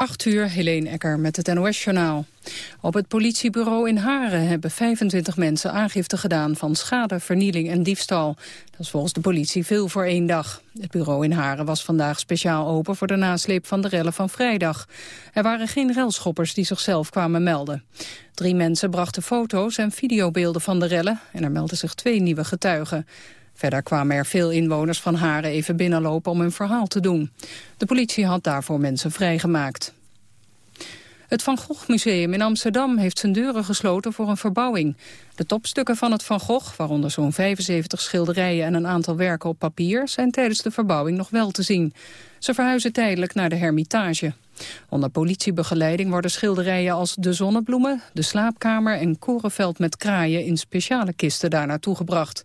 8 uur, Helene Ecker met het NOS-journaal. Op het politiebureau in Haren hebben 25 mensen aangifte gedaan... van schade, vernieling en diefstal. Dat is volgens de politie veel voor één dag. Het bureau in Haren was vandaag speciaal open... voor de nasleep van de rellen van vrijdag. Er waren geen relschoppers die zichzelf kwamen melden. Drie mensen brachten foto's en videobeelden van de rellen... en er meldden zich twee nieuwe getuigen. Verder kwamen er veel inwoners van Haren even binnenlopen om hun verhaal te doen. De politie had daarvoor mensen vrijgemaakt. Het Van Gogh Museum in Amsterdam heeft zijn deuren gesloten voor een verbouwing. De topstukken van het Van Gogh, waaronder zo'n 75 schilderijen en een aantal werken op papier, zijn tijdens de verbouwing nog wel te zien. Ze verhuizen tijdelijk naar de Hermitage. Onder politiebegeleiding worden schilderijen als de zonnebloemen, de slaapkamer en korenveld met kraaien in speciale kisten daar naartoe gebracht.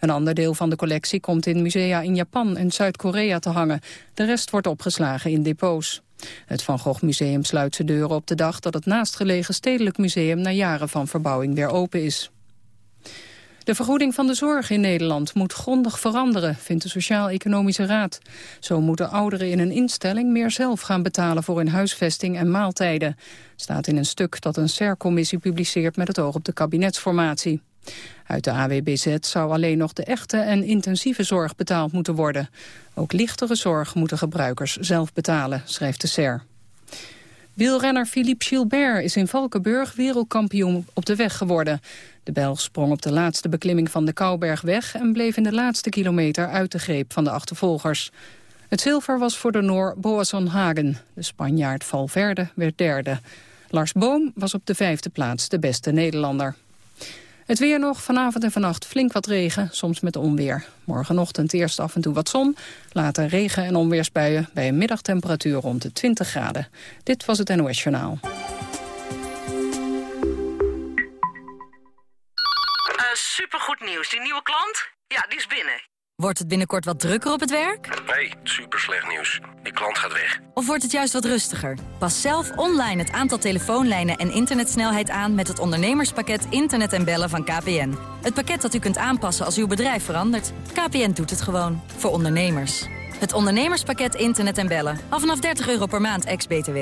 Een ander deel van de collectie komt in musea in Japan en Zuid-Korea te hangen. De rest wordt opgeslagen in depots. Het Van Gogh Museum sluit zijn deuren op de dag dat het naastgelegen Stedelijk Museum na jaren van verbouwing weer open is. De vergoeding van de zorg in Nederland moet grondig veranderen, vindt de Sociaal-Economische Raad. Zo moeten ouderen in een instelling meer zelf gaan betalen voor hun huisvesting en maaltijden. Staat in een stuk dat een SER-commissie publiceert met het oog op de kabinetsformatie. Uit de AWBZ zou alleen nog de echte en intensieve zorg betaald moeten worden. Ook lichtere zorg moeten gebruikers zelf betalen, schrijft de SER. Wielrenner Philippe Gilbert is in Valkenburg wereldkampioen op de weg geworden. De Belg sprong op de laatste beklimming van de Kouberg weg... en bleef in de laatste kilometer uit de greep van de achtervolgers. Het zilver was voor de Noor Boasson Hagen. De Spanjaard Valverde werd derde. Lars Boom was op de vijfde plaats de beste Nederlander. Het weer nog, vanavond en vannacht flink wat regen, soms met onweer. Morgenochtend eerst af en toe wat zon, later regen en onweersbuien... bij een middagtemperatuur rond de 20 graden. Dit was het NOS Journaal. Uh, supergoed nieuws. Die nieuwe klant? Ja, die is binnen. Wordt het binnenkort wat drukker op het werk? Nee, super slecht nieuws. Die klant gaat weg. Of wordt het juist wat rustiger? Pas zelf online het aantal telefoonlijnen en internetsnelheid aan... met het ondernemerspakket Internet en Bellen van KPN. Het pakket dat u kunt aanpassen als uw bedrijf verandert. KPN doet het gewoon. Voor ondernemers. Het ondernemerspakket Internet en Bellen. Af vanaf 30 euro per maand, ex-BTW.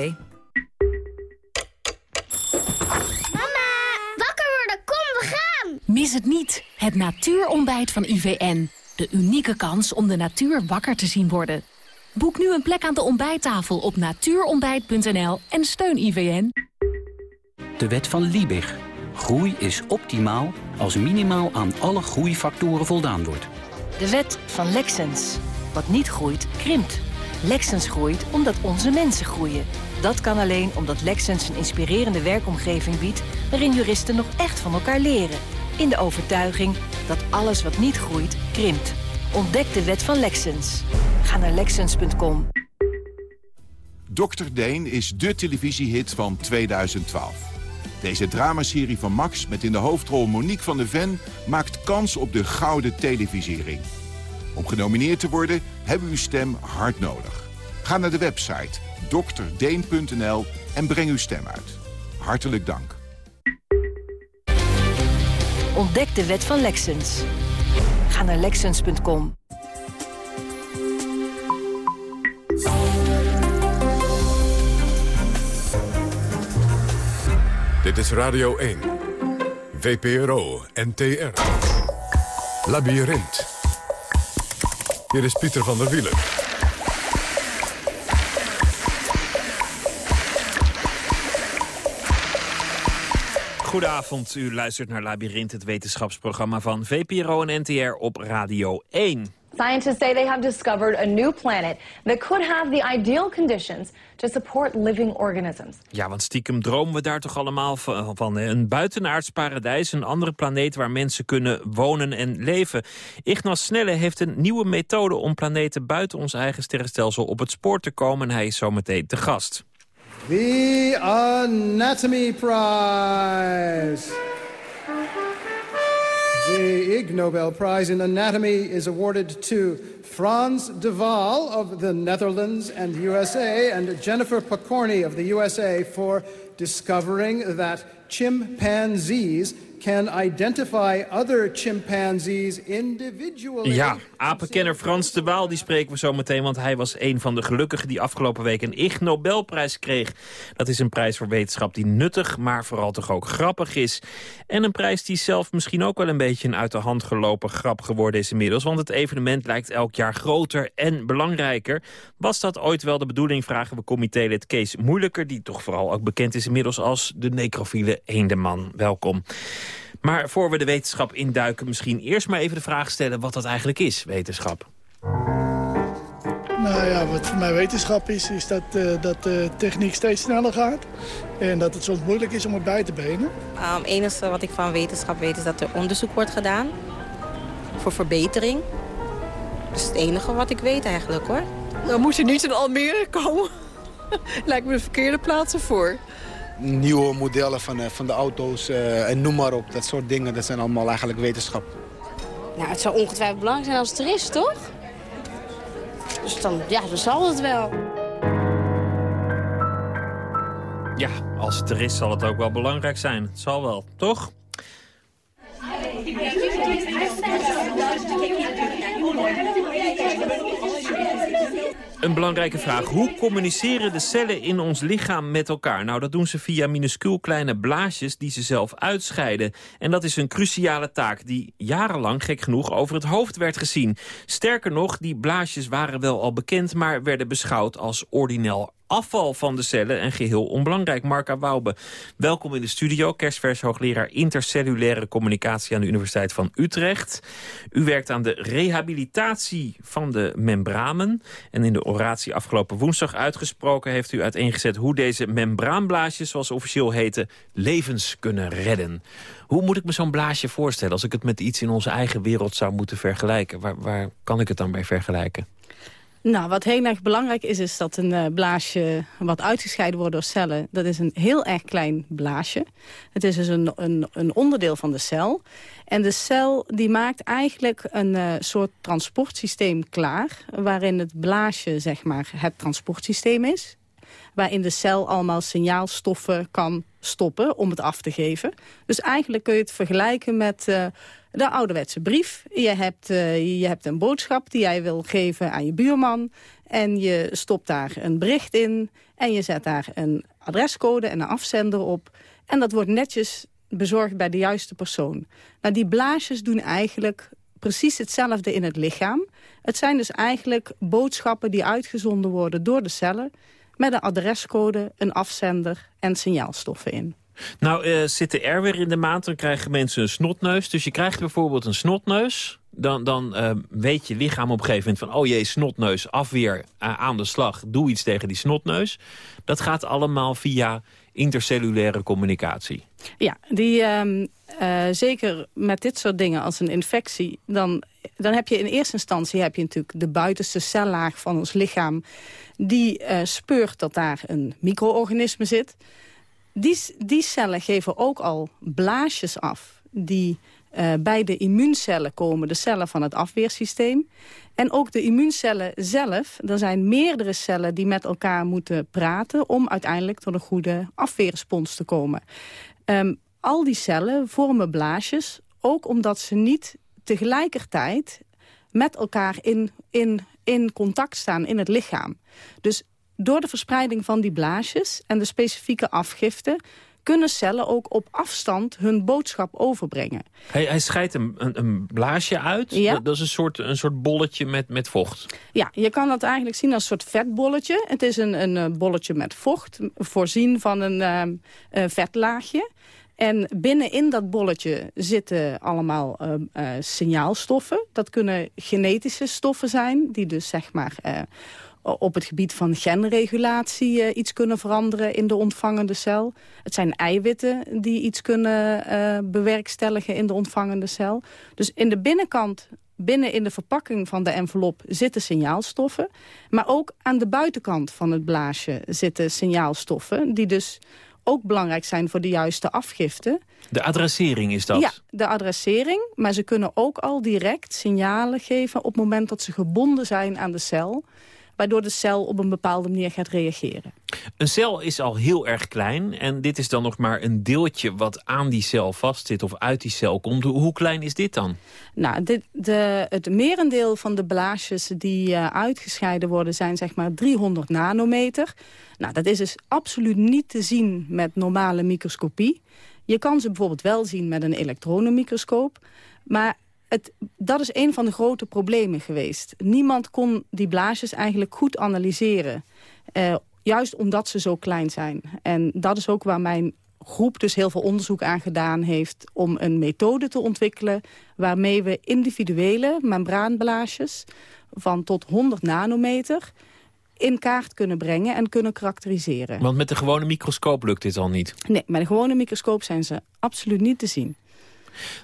Mama, wakker worden, kom, we gaan! Mis het niet, het natuurontbijt van IVN. De unieke kans om de natuur wakker te zien worden. Boek nu een plek aan de ontbijttafel op natuurontbijt.nl en steun IVN. De wet van Liebig. Groei is optimaal als minimaal aan alle groeifactoren voldaan wordt. De wet van Lexens. Wat niet groeit, krimpt. Lexens groeit omdat onze mensen groeien. Dat kan alleen omdat Lexens een inspirerende werkomgeving biedt... waarin juristen nog echt van elkaar leren in de overtuiging dat alles wat niet groeit, krimpt. Ontdek de wet van Lexens. Ga naar Lexens.com. Dr. Deen is de televisiehit van 2012. Deze dramaserie van Max met in de hoofdrol Monique van der Ven... maakt kans op de gouden televisiering. Om genomineerd te worden hebben uw stem hard nodig. Ga naar de website drdeen.nl en breng uw stem uit. Hartelijk dank. Ontdek de wet van Lexens. Ga naar Lexens.com. Dit is Radio 1. VPRO NTR. Labyrinth. Hier is Pieter van der Wielen. Goedenavond, u luistert naar Labyrinth, het wetenschapsprogramma van VPRO en NTR op Radio 1. Scientists say they have discovered a new planet that could have the ideal conditions to support living organisms. Ja, want stiekem dromen we daar toch allemaal van, van een buitenaards paradijs, een andere planeet waar mensen kunnen wonen en leven. Ignas Snelle heeft een nieuwe methode om planeten buiten ons eigen sterrenstelsel op het spoor te komen en hij is zometeen te gast. The Anatomy Prize. The Ig Nobel Prize in Anatomy is awarded to Frans de Waal of the Netherlands and USA and Jennifer Pokorny of the USA for discovering that chimpanzees can identify other chimpanzees individually. Ja, apenkenner Frans de Waal, die spreken we zo meteen... want hij was een van de gelukkigen die afgelopen week een Ig Nobelprijs kreeg. Dat is een prijs voor wetenschap die nuttig, maar vooral toch ook grappig is. En een prijs die zelf misschien ook wel een beetje een uit de hand gelopen grap geworden is inmiddels. Want het evenement lijkt elk jaar groter en belangrijker. Was dat ooit wel de bedoeling, vragen we comité-lid Kees Moeilijker... die toch vooral ook bekend is inmiddels als de necrofiele eendeman. Welkom. Maar voor we de wetenschap induiken, misschien eerst maar even de vraag stellen... wat dat eigenlijk is, wetenschap. Nou ja, wat voor mij wetenschap is, is dat, uh, dat de techniek steeds sneller gaat. En dat het soms moeilijk is om het bij te benen. Um, het enige wat ik van wetenschap weet is dat er onderzoek wordt gedaan. Voor verbetering. Dat is het enige wat ik weet eigenlijk hoor. Dan moet je niet in Almere komen. Lijkt me de verkeerde plaatsen voor nieuwe modellen van, van de auto's uh, en noem maar op. Dat soort dingen, dat zijn allemaal eigenlijk wetenschap. Nou, het zou ongetwijfeld belangrijk zijn als het er is, toch? Dus dan, ja, dan zal het wel. Ja, als het er is zal het ook wel belangrijk zijn. Het zal wel, toch? Een belangrijke vraag. Hoe communiceren de cellen in ons lichaam met elkaar? Nou, dat doen ze via minuscuul kleine blaasjes die ze zelf uitscheiden. En dat is een cruciale taak die jarenlang, gek genoeg, over het hoofd werd gezien. Sterker nog, die blaasjes waren wel al bekend... maar werden beschouwd als ordinaal afval van de cellen en geheel onbelangrijk. Marka Waube, welkom in de studio. Kerstvers hoogleraar intercellulaire communicatie aan de Universiteit van Utrecht. U werkt aan de rehabilitatie van de membranen. En in de oratie afgelopen woensdag uitgesproken heeft u uiteengezet... hoe deze membraanblaasjes, zoals officieel heten, levens kunnen redden. Hoe moet ik me zo'n blaasje voorstellen als ik het met iets in onze eigen wereld zou moeten vergelijken? Waar, waar kan ik het dan bij vergelijken? Nou, wat heel erg belangrijk is, is dat een uh, blaasje wat uitgescheiden wordt door cellen... dat is een heel erg klein blaasje. Het is dus een, een, een onderdeel van de cel. En de cel die maakt eigenlijk een uh, soort transportsysteem klaar... waarin het blaasje zeg maar, het transportsysteem is waarin de cel allemaal signaalstoffen kan stoppen om het af te geven. Dus eigenlijk kun je het vergelijken met uh, de ouderwetse brief. Je hebt, uh, je hebt een boodschap die jij wil geven aan je buurman. En je stopt daar een bericht in. En je zet daar een adrescode en een afzender op. En dat wordt netjes bezorgd bij de juiste persoon. Nou, die blaasjes doen eigenlijk precies hetzelfde in het lichaam. Het zijn dus eigenlijk boodschappen die uitgezonden worden door de cellen met een adrescode, een afzender en signaalstoffen in. Nou, uh, zit de R weer in de maand, dan krijgen mensen een snotneus. Dus je krijgt bijvoorbeeld een snotneus. Dan, dan uh, weet je lichaam op een gegeven moment van... oh jee, snotneus, afweer, uh, aan de slag, doe iets tegen die snotneus. Dat gaat allemaal via intercellulaire communicatie. Ja, die, uh, zeker met dit soort dingen als een infectie... Dan, dan heb je in eerste instantie heb je natuurlijk de buitenste cellaag van ons lichaam die speurt dat daar een micro-organisme zit. Die, die cellen geven ook al blaasjes af die uh, bij de immuuncellen komen, de cellen van het afweersysteem. En ook de immuuncellen zelf, er zijn meerdere cellen die met elkaar moeten praten... om uiteindelijk tot een goede afweerrespons te komen. Um, al die cellen vormen blaasjes, ook omdat ze niet tegelijkertijd met elkaar in, in in contact staan in het lichaam. Dus door de verspreiding van die blaasjes en de specifieke afgifte kunnen cellen ook op afstand hun boodschap overbrengen. Hij, hij scheidt een, een, een, blaasje uit. Ja. Dat, is een soort, een soort bolletje met, met vocht. Ja, je kan dat eigenlijk zien als een soort vetbolletje. Het is een, een bolletje met vocht, voorzien van een uh, vetlaagje. En binnenin dat bolletje zitten allemaal uh, uh, signaalstoffen. Dat kunnen genetische stoffen zijn, die dus zeg maar... Op het gebied van genregulatie iets kunnen veranderen in de ontvangende cel. Het zijn eiwitten die iets kunnen bewerkstelligen in de ontvangende cel. Dus in de binnenkant binnen in de verpakking van de envelop zitten signaalstoffen. Maar ook aan de buitenkant van het blaasje zitten signaalstoffen... die dus ook belangrijk zijn voor de juiste afgifte. De adressering is dat? Ja, de adressering. Maar ze kunnen ook al direct signalen geven... op het moment dat ze gebonden zijn aan de cel waardoor de cel op een bepaalde manier gaat reageren. Een cel is al heel erg klein en dit is dan nog maar een deeltje wat aan die cel vastzit of uit die cel komt. Hoe klein is dit dan? Nou, dit, de, het merendeel van de blaasjes die uh, uitgescheiden worden zijn zeg maar 300 nanometer. Nou, dat is dus absoluut niet te zien met normale microscopie. Je kan ze bijvoorbeeld wel zien met een elektronenmicroscoop. Maar het, dat is een van de grote problemen geweest. Niemand kon die blaasjes eigenlijk goed analyseren. Uh, juist omdat ze zo klein zijn. En dat is ook waar mijn groep dus heel veel onderzoek aan gedaan heeft... om een methode te ontwikkelen waarmee we individuele membraanblaasjes... van tot 100 nanometer in kaart kunnen brengen en kunnen karakteriseren. Want met de gewone microscoop lukt dit al niet? Nee, met de gewone microscoop zijn ze absoluut niet te zien.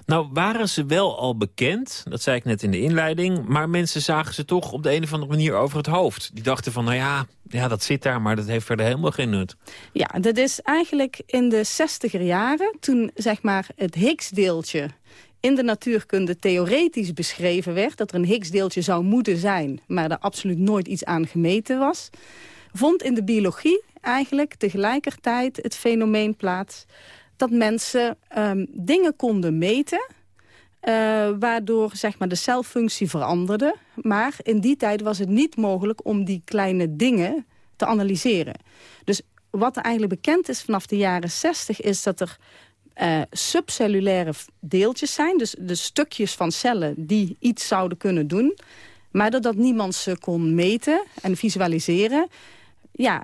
Nou waren ze wel al bekend, dat zei ik net in de inleiding... maar mensen zagen ze toch op de een of andere manier over het hoofd. Die dachten van, nou ja, ja dat zit daar, maar dat heeft verder helemaal geen nut. Ja, dat is eigenlijk in de zestiger jaren... toen zeg maar het Higgs-deeltje in de natuurkunde theoretisch beschreven werd... dat er een Higgs-deeltje zou moeten zijn, maar er absoluut nooit iets aan gemeten was... vond in de biologie eigenlijk tegelijkertijd het fenomeen plaats dat mensen um, dingen konden meten... Uh, waardoor zeg maar, de celfunctie veranderde. Maar in die tijd was het niet mogelijk om die kleine dingen te analyseren. Dus wat er eigenlijk bekend is vanaf de jaren 60 is dat er uh, subcellulaire deeltjes zijn. Dus de stukjes van cellen die iets zouden kunnen doen. Maar dat niemand ze kon meten en visualiseren. Ja,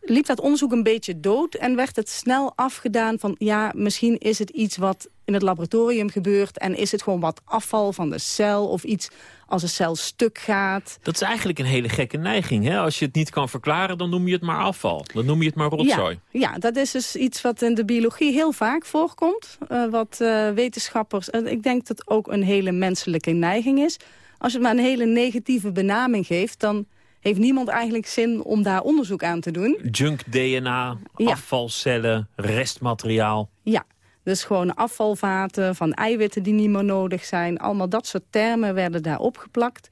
liep dat onderzoek een beetje dood en werd het snel afgedaan van... ja, misschien is het iets wat in het laboratorium gebeurt... en is het gewoon wat afval van de cel of iets als een cel stuk gaat. Dat is eigenlijk een hele gekke neiging. Hè? Als je het niet kan verklaren, dan noem je het maar afval. Dan noem je het maar rotzooi. Ja, ja dat is dus iets wat in de biologie heel vaak voorkomt. Uh, wat uh, wetenschappers... En ik denk dat ook een hele menselijke neiging is. Als je het maar een hele negatieve benaming geeft... dan heeft niemand eigenlijk zin om daar onderzoek aan te doen. Junk DNA, afvalcellen, restmateriaal. Ja, dus gewoon afvalvaten van eiwitten die niet meer nodig zijn. Allemaal dat soort termen werden daar opgeplakt.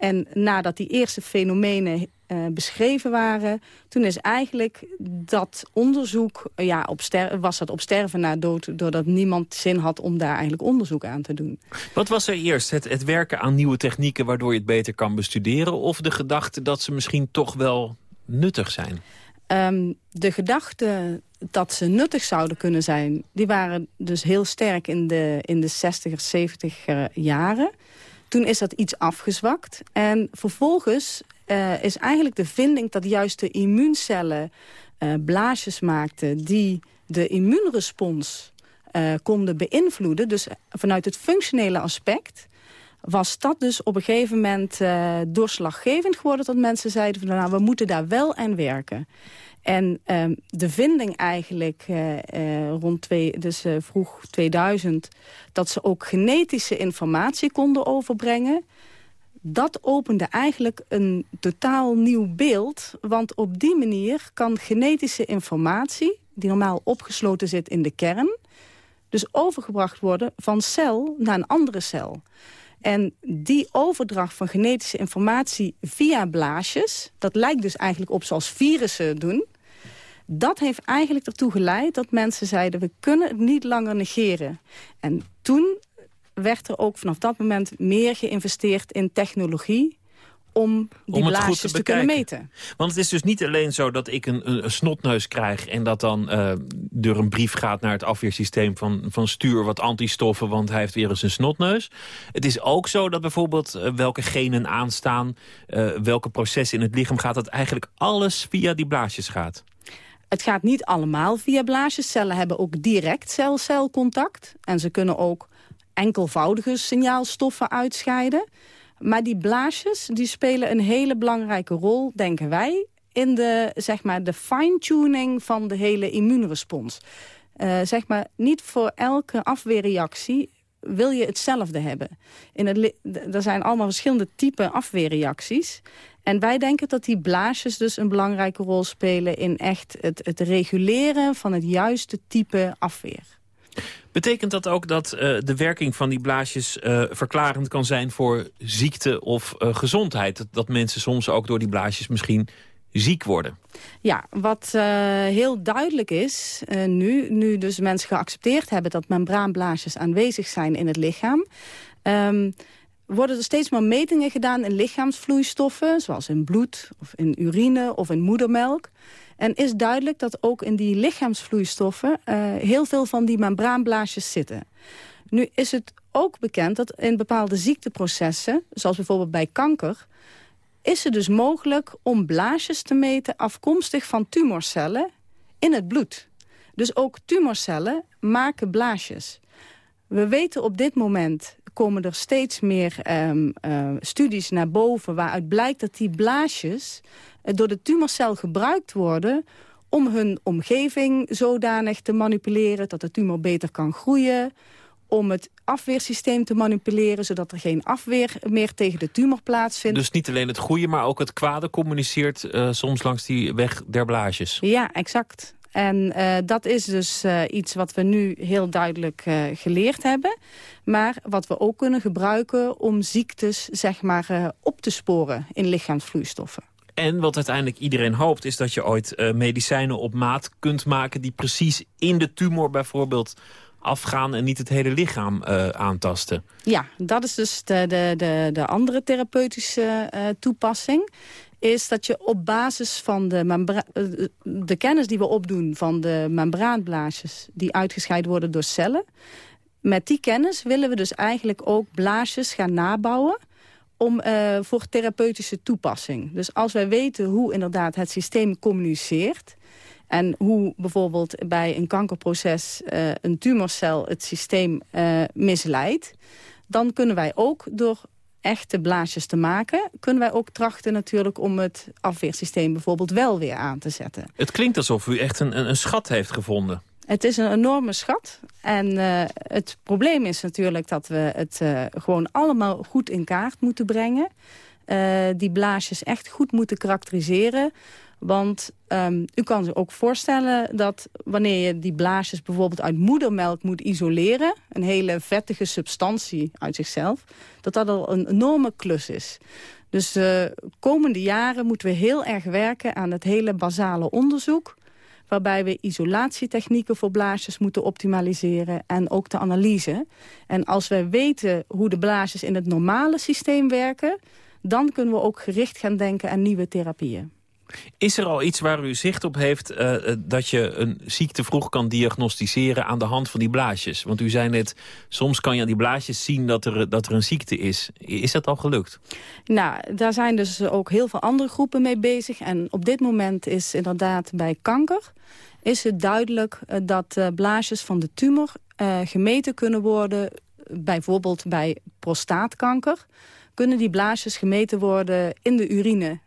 En nadat die eerste fenomenen uh, beschreven waren... toen is eigenlijk dat onderzoek, uh, ja, op was dat op sterven na dood... doordat niemand zin had om daar eigenlijk onderzoek aan te doen. Wat was er eerst? Het, het werken aan nieuwe technieken waardoor je het beter kan bestuderen... of de gedachte dat ze misschien toch wel nuttig zijn? Um, de gedachte dat ze nuttig zouden kunnen zijn... die waren dus heel sterk in de, in de 60er, 70er jaren... Toen is dat iets afgezwakt. En vervolgens uh, is eigenlijk de vinding dat juist de immuuncellen uh, blaasjes maakten... die de immuunrespons uh, konden beïnvloeden. Dus vanuit het functionele aspect was dat dus op een gegeven moment doorslaggevend geworden... dat mensen zeiden van nou, we moeten daar wel aan werken. En um, de vinding eigenlijk uh, uh, rond twee, dus, uh, vroeg 2000... dat ze ook genetische informatie konden overbrengen... dat opende eigenlijk een totaal nieuw beeld. Want op die manier kan genetische informatie... die normaal opgesloten zit in de kern... dus overgebracht worden van cel naar een andere cel. En die overdracht van genetische informatie via blaasjes... dat lijkt dus eigenlijk op zoals virussen doen... dat heeft eigenlijk ertoe geleid dat mensen zeiden... we kunnen het niet langer negeren. En toen werd er ook vanaf dat moment meer geïnvesteerd in technologie om die om blaasjes te, te, kunnen meten. Want het is dus niet alleen zo dat ik een, een snotneus krijg... en dat dan uh, er een brief gaat naar het afweersysteem van, van stuur... wat antistoffen, want hij heeft weer eens een snotneus. Het is ook zo dat bijvoorbeeld uh, welke genen aanstaan... Uh, welke processen in het lichaam gaat... dat eigenlijk alles via die blaasjes gaat. Het gaat niet allemaal via blaasjes. Cellen hebben ook direct cel-celcontact. En ze kunnen ook enkelvoudige signaalstoffen uitscheiden... Maar die blaasjes die spelen een hele belangrijke rol, denken wij... in de, zeg maar, de fine-tuning van de hele immuunrespons. Uh, zeg maar, niet voor elke afweerreactie wil je hetzelfde hebben. In het, er zijn allemaal verschillende typen afweerreacties. En wij denken dat die blaasjes dus een belangrijke rol spelen... in echt het, het reguleren van het juiste type afweer. Betekent dat ook dat uh, de werking van die blaasjes uh, verklarend kan zijn voor ziekte of uh, gezondheid? Dat, dat, mensen soms ook door die blaasjes misschien ziek worden. Ja, wat uh, heel duidelijk is uh, nu, nu dus mensen geaccepteerd hebben dat membraanblaasjes aanwezig zijn in het lichaam, um, worden er steeds meer metingen gedaan in lichaamsvloeistoffen, zoals in bloed of in urine of in moedermelk. En is duidelijk dat ook in die lichaamsvloeistoffen uh, heel veel van die membraanblaasjes zitten. Nu is het ook bekend dat in bepaalde ziekteprocessen, zoals bijvoorbeeld bij kanker, is het dus mogelijk om blaasjes te meten afkomstig van tumorcellen in het bloed. Dus ook tumorcellen maken blaasjes. We weten op dit moment komen er steeds meer um, uh, studies naar boven... waaruit blijkt dat die blaasjes uh, door de tumorcel gebruikt worden... om hun omgeving zodanig te manipuleren dat de tumor beter kan groeien om het afweersysteem te manipuleren... zodat er geen afweer meer tegen de tumor plaatsvindt. Dus niet alleen het goede, maar ook het kwade communiceert uh, soms langs die weg der blaasjes. Ja, exact. En uh, dat is dus uh, iets wat we nu heel duidelijk uh, geleerd hebben. Maar wat we ook kunnen gebruiken om ziektes zeg maar, op te sporen in lichaamsvloeistoffen. En wat uiteindelijk iedereen hoopt is dat je ooit medicijnen op maat kunt maken... die precies in de tumor bijvoorbeeld afgaan en niet het hele lichaam uh, aantasten. Ja, dat is dus de, de, de, de andere therapeutische uh, toepassing is dat je op basis van de, de kennis die we opdoen... van de membraanblaasjes die uitgescheiden worden door cellen... met die kennis willen we dus eigenlijk ook blaasjes gaan nabouwen om, uh, voor therapeutische toepassing. Dus als wij weten hoe inderdaad het systeem communiceert... En hoe bijvoorbeeld bij een kankerproces uh, een tumorcel het systeem misleidt... dan kunnen wij ook door echte blaasjes te maken... kunnen wij ook trachten natuurlijk om het afweersysteem bijvoorbeeld wel weer aan te zetten. Het klinkt alsof u echt een, een schat heeft gevonden. Het is een enorme schat. En uh, het probleem is natuurlijk dat we het uh, gewoon allemaal goed in kaart moeten brengen. Uh, die blaasjes echt goed moeten karakteriseren. Want um, u kan zich ook voorstellen dat wanneer je die blaasjes bijvoorbeeld uit moedermelk moet isoleren... een hele vettige substantie uit zichzelf, dat dat al een enorme klus is. Dus de komende jaren moeten we heel erg werken aan het hele basale onderzoek waarbij we isolatietechnieken voor blaasjes moeten optimaliseren en ook de analyse. En als we weten hoe de blaasjes in het normale systeem werken... dan kunnen we ook gericht gaan denken aan nieuwe therapieën. Is er al iets waar u zicht op heeft uh, dat je een ziekte vroeg kan diagnosticeren aan de hand van die blaasjes? Want u zei net, soms kan je aan die blaasjes zien dat er, dat er een ziekte is. Is dat al gelukt? Nou, daar zijn dus ook heel veel andere groepen mee bezig. En op dit moment is inderdaad bij kanker is het duidelijk uh, dat blaasjes van de tumor gemeten kunnen worden. Bijvoorbeeld bij prostaatkanker kunnen die blaasjes gemeten worden in de urine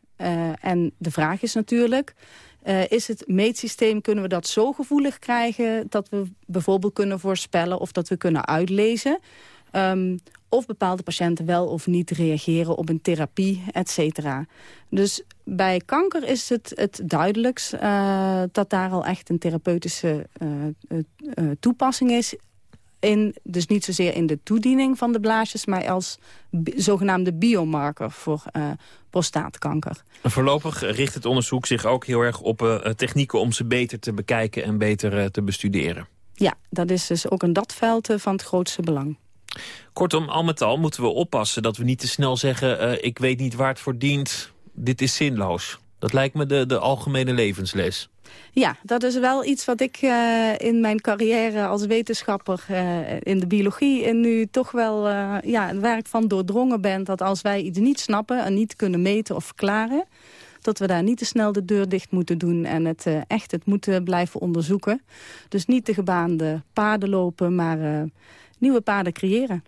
en de vraag is natuurlijk... Uh, is het meetsysteem, kunnen we dat zo gevoelig krijgen... dat we bijvoorbeeld kunnen voorspellen of dat we kunnen uitlezen... Um, of bepaalde patiënten wel of niet reageren op een therapie, et cetera. Dus bij kanker is het het duidelijkst uh, dat daar al echt een therapeutische toepassing is in, dus niet zozeer in de toediening van de blaasjes... maar als zogenaamde biomarker voor uh, prostaatkanker. voorlopig richt het onderzoek zich ook heel erg op uh, technieken... om ze beter te bekijken en beter uh, te bestuderen. Ja, dat is dus ook in dat veld van het grootste belang. Kortom, al met al moeten we oppassen dat we niet te snel zeggen... ik weet niet waar het voor dient, dit is zinloos. Dat lijkt me de, de algemene levensles. Ja, dat is wel iets wat ik uh, in mijn carrière als wetenschapper uh, in de biologie... en nu toch wel, uh, ja, waar ik van doordrongen ben... dat als wij iets niet snappen en niet kunnen meten of verklaren... dat we daar niet te snel de deur dicht moeten doen... en het echt het moeten blijven onderzoeken. Dus niet de gebaande paden lopen, maar nieuwe paden creëren.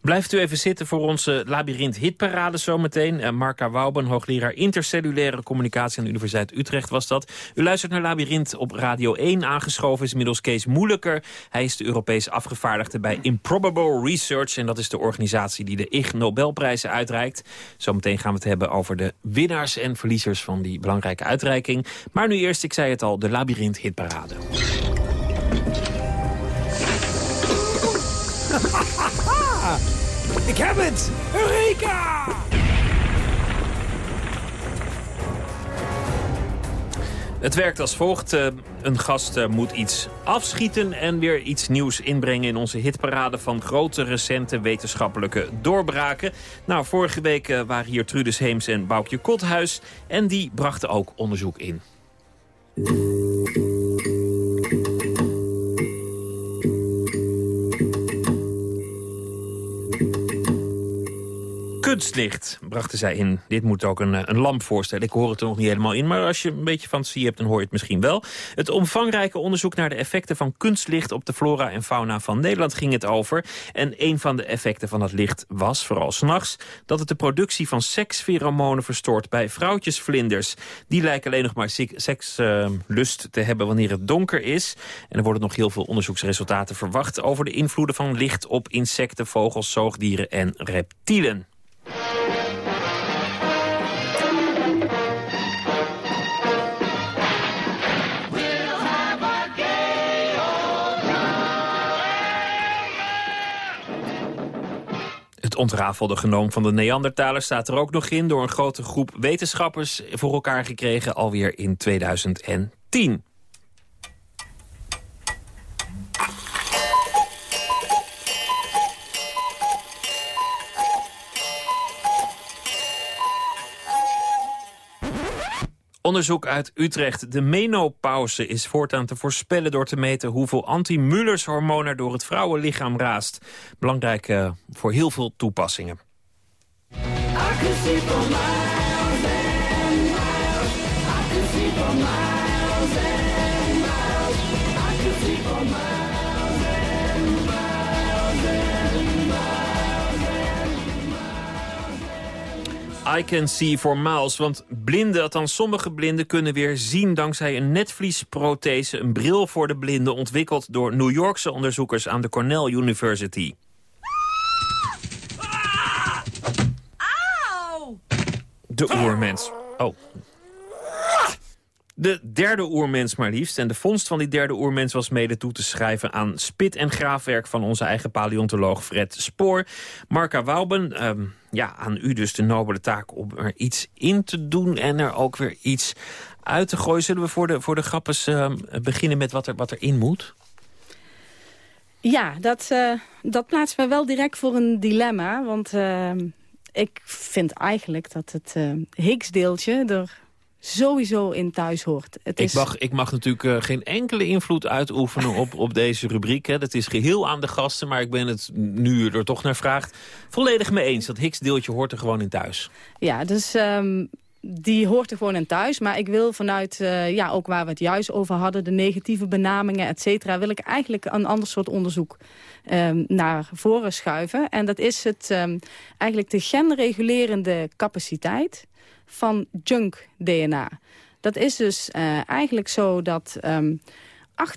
Blijft u even zitten voor onze Labyrinth Hitparade zometeen. Uh, Marka Wouben, hoogleraar intercellulaire communicatie aan de Universiteit Utrecht was dat. U luistert naar Labyrinth op Radio 1. Aangeschoven is inmiddels Kees Moeilijker. Hij is de Europees afgevaardigde bij Improbable Research. En dat is de organisatie die de Ig Nobelprijzen uitreikt. Zometeen gaan we het hebben over de winnaars en verliezers van die belangrijke uitreiking. Maar nu eerst, ik zei het al, de Labyrinth Hitparade. Ik heb het! Eureka! Het werkt als volgt. Uh, een gast uh, moet iets afschieten en weer iets nieuws inbrengen... in onze hitparade van grote recente wetenschappelijke doorbraken. Nou, vorige week uh, waren hier Trudes Heems en Boukje Kothuis... en die brachten ook onderzoek in. Kunstlicht brachten zij in. Dit moet ook een, een lamp voorstellen. Ik hoor het er nog niet helemaal in, maar als je een beetje fantasie hebt... dan hoor je het misschien wel. Het omvangrijke onderzoek naar de effecten van kunstlicht... op de flora en fauna van Nederland ging het over. En een van de effecten van het licht was, vooral s'nachts... dat het de productie van sekspheromonen verstoort bij vrouwtjesvlinders. Die lijken alleen nog maar sekslust uh, te hebben wanneer het donker is. En er worden nog heel veel onderzoeksresultaten verwacht... over de invloeden van licht op insecten, vogels, zoogdieren en reptielen. Ontrafelde genoom van de Neandertalers staat er ook nog in... door een grote groep wetenschappers voor elkaar gekregen alweer in 2010. Onderzoek uit Utrecht. De menopauze is voortaan te voorspellen door te meten... hoeveel anti-Mullers hormoon er door het vrouwenlichaam raast. Belangrijk uh, voor heel veel toepassingen. For Miles. Want blinden, althans sommige blinden, kunnen weer zien... dankzij een netvliesprothese, een bril voor de blinden... ontwikkeld door New Yorkse onderzoekers aan de Cornell University. De oermens. Oh. De derde oermens maar liefst. En de vondst van die derde oermens was mede toe te schrijven... aan spit- en graafwerk van onze eigen paleontoloog Fred Spoor. Marka Wouben, ehm, ja, aan u dus de nobele taak om er iets in te doen... en er ook weer iets uit te gooien. Zullen we voor de, voor de grappes ehm, beginnen met wat er, wat erin moet? Ja, dat, uh, dat plaatst me wel direct voor een dilemma. Want ehm, ik vind eigenlijk dat het uh, Higgs-deeltje... er sowieso in thuis hoort. Het ik, mag, ik mag natuurlijk uh, geen enkele invloed uitoefenen op, op deze rubriek. Hè. Dat is geheel aan de gasten, maar ik ben het, nu er toch naar vraagt... volledig mee eens. Dat Higgs-deeltje hoort er gewoon in thuis. Ja, dus... Um, die hoort er gewoon in thuis. Maar ik wil vanuit, uh, ja, ook waar we het juist over hadden... de negatieve benamingen, et cetera... wil ik eigenlijk een ander soort onderzoek um, naar voren schuiven. En dat is het, um, eigenlijk de genregulerende capaciteit van junk-DNA. Dat is dus uh, eigenlijk zo dat um, ehm,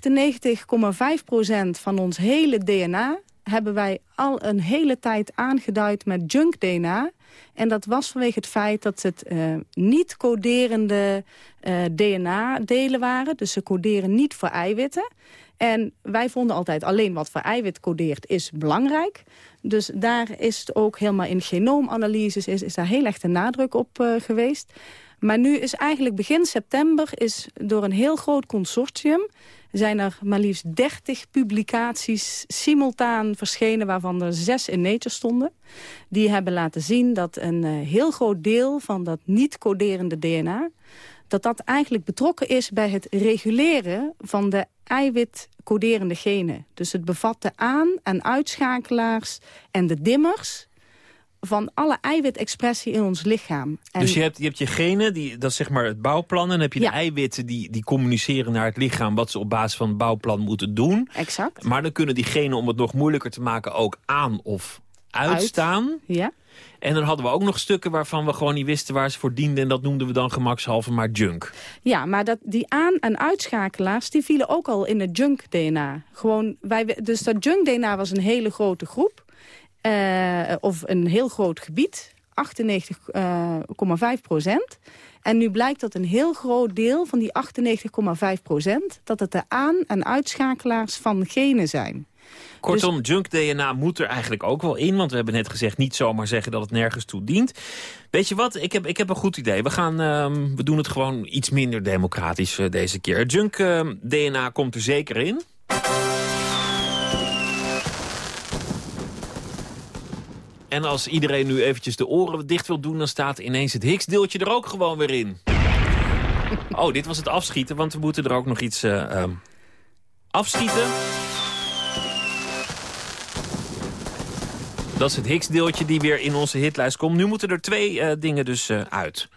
98,5% van ons hele DNA... hebben wij al een hele tijd aangeduid met junk-DNA... En dat was vanwege het feit dat het uh, niet coderende uh, DNA-delen waren. Dus ze coderen niet voor eiwitten. En wij vonden altijd alleen wat voor eiwit codeert is belangrijk. Dus daar is het ook helemaal in genoomanalyses is, is daar heel erg de nadruk op uh, geweest. Maar nu is eigenlijk begin september is door een heel groot consortium zijn er maar liefst 30 publicaties simultaan verschenen... waarvan er zes in Nature stonden. Die hebben laten zien dat een uh, heel groot deel van dat niet-coderende DNA... dat dat eigenlijk betrokken is bij het reguleren van de eiwitcoderende genen. Dus het bevat de aan- en uitschakelaars en de dimmers van alle eiwitexpressie in ons lichaam. En dus je hebt, je hebt je genen, die, dat is zeg maar het bouwplan... en dan heb je de eiwitten die, die communiceren naar het lichaam... wat ze op basis van het bouwplan moeten doen. Exact. Maar dan kunnen die genen, om het nog moeilijker te maken... ook aan of uitstaan. Uit. Ja. En dan hadden we ook nog stukken waarvan we gewoon niet wisten waar ze voor dienden. En dat noemden we dan gemakshalve maar junk. Ja, maar dat, die aan- en uitschakelaars die vielen ook al in het junk-DNA. Dus dat junk-DNA was een hele grote groep. Uh, of een heel groot gebied. 98,5 uh, procent. En nu blijkt dat een heel groot deel van die 98,5 procent... dat het de aan- en uitschakelaars van genen zijn. Kortom, junk-DNA moet er eigenlijk ook wel in. Want we hebben net gezegd, niet zomaar zeggen dat het nergens toe dient. Weet je wat, ik heb, ik heb een goed idee. We, gaan, ehm, we doen het gewoon iets minder democratisch uh, deze keer. Junk-DNA komt er zeker in. En als iedereen nu eventjes de oren dicht wil doen... dan staat ineens het Higgs-deeltje er ook gewoon weer in. Oh, dit was het afschieten, want we moeten er ook nog iets uh, um, afschieten. Dat is het Higgs-deeltje die weer in onze hitlijst komt. Nu moeten er twee uh, dingen dus uh, uit.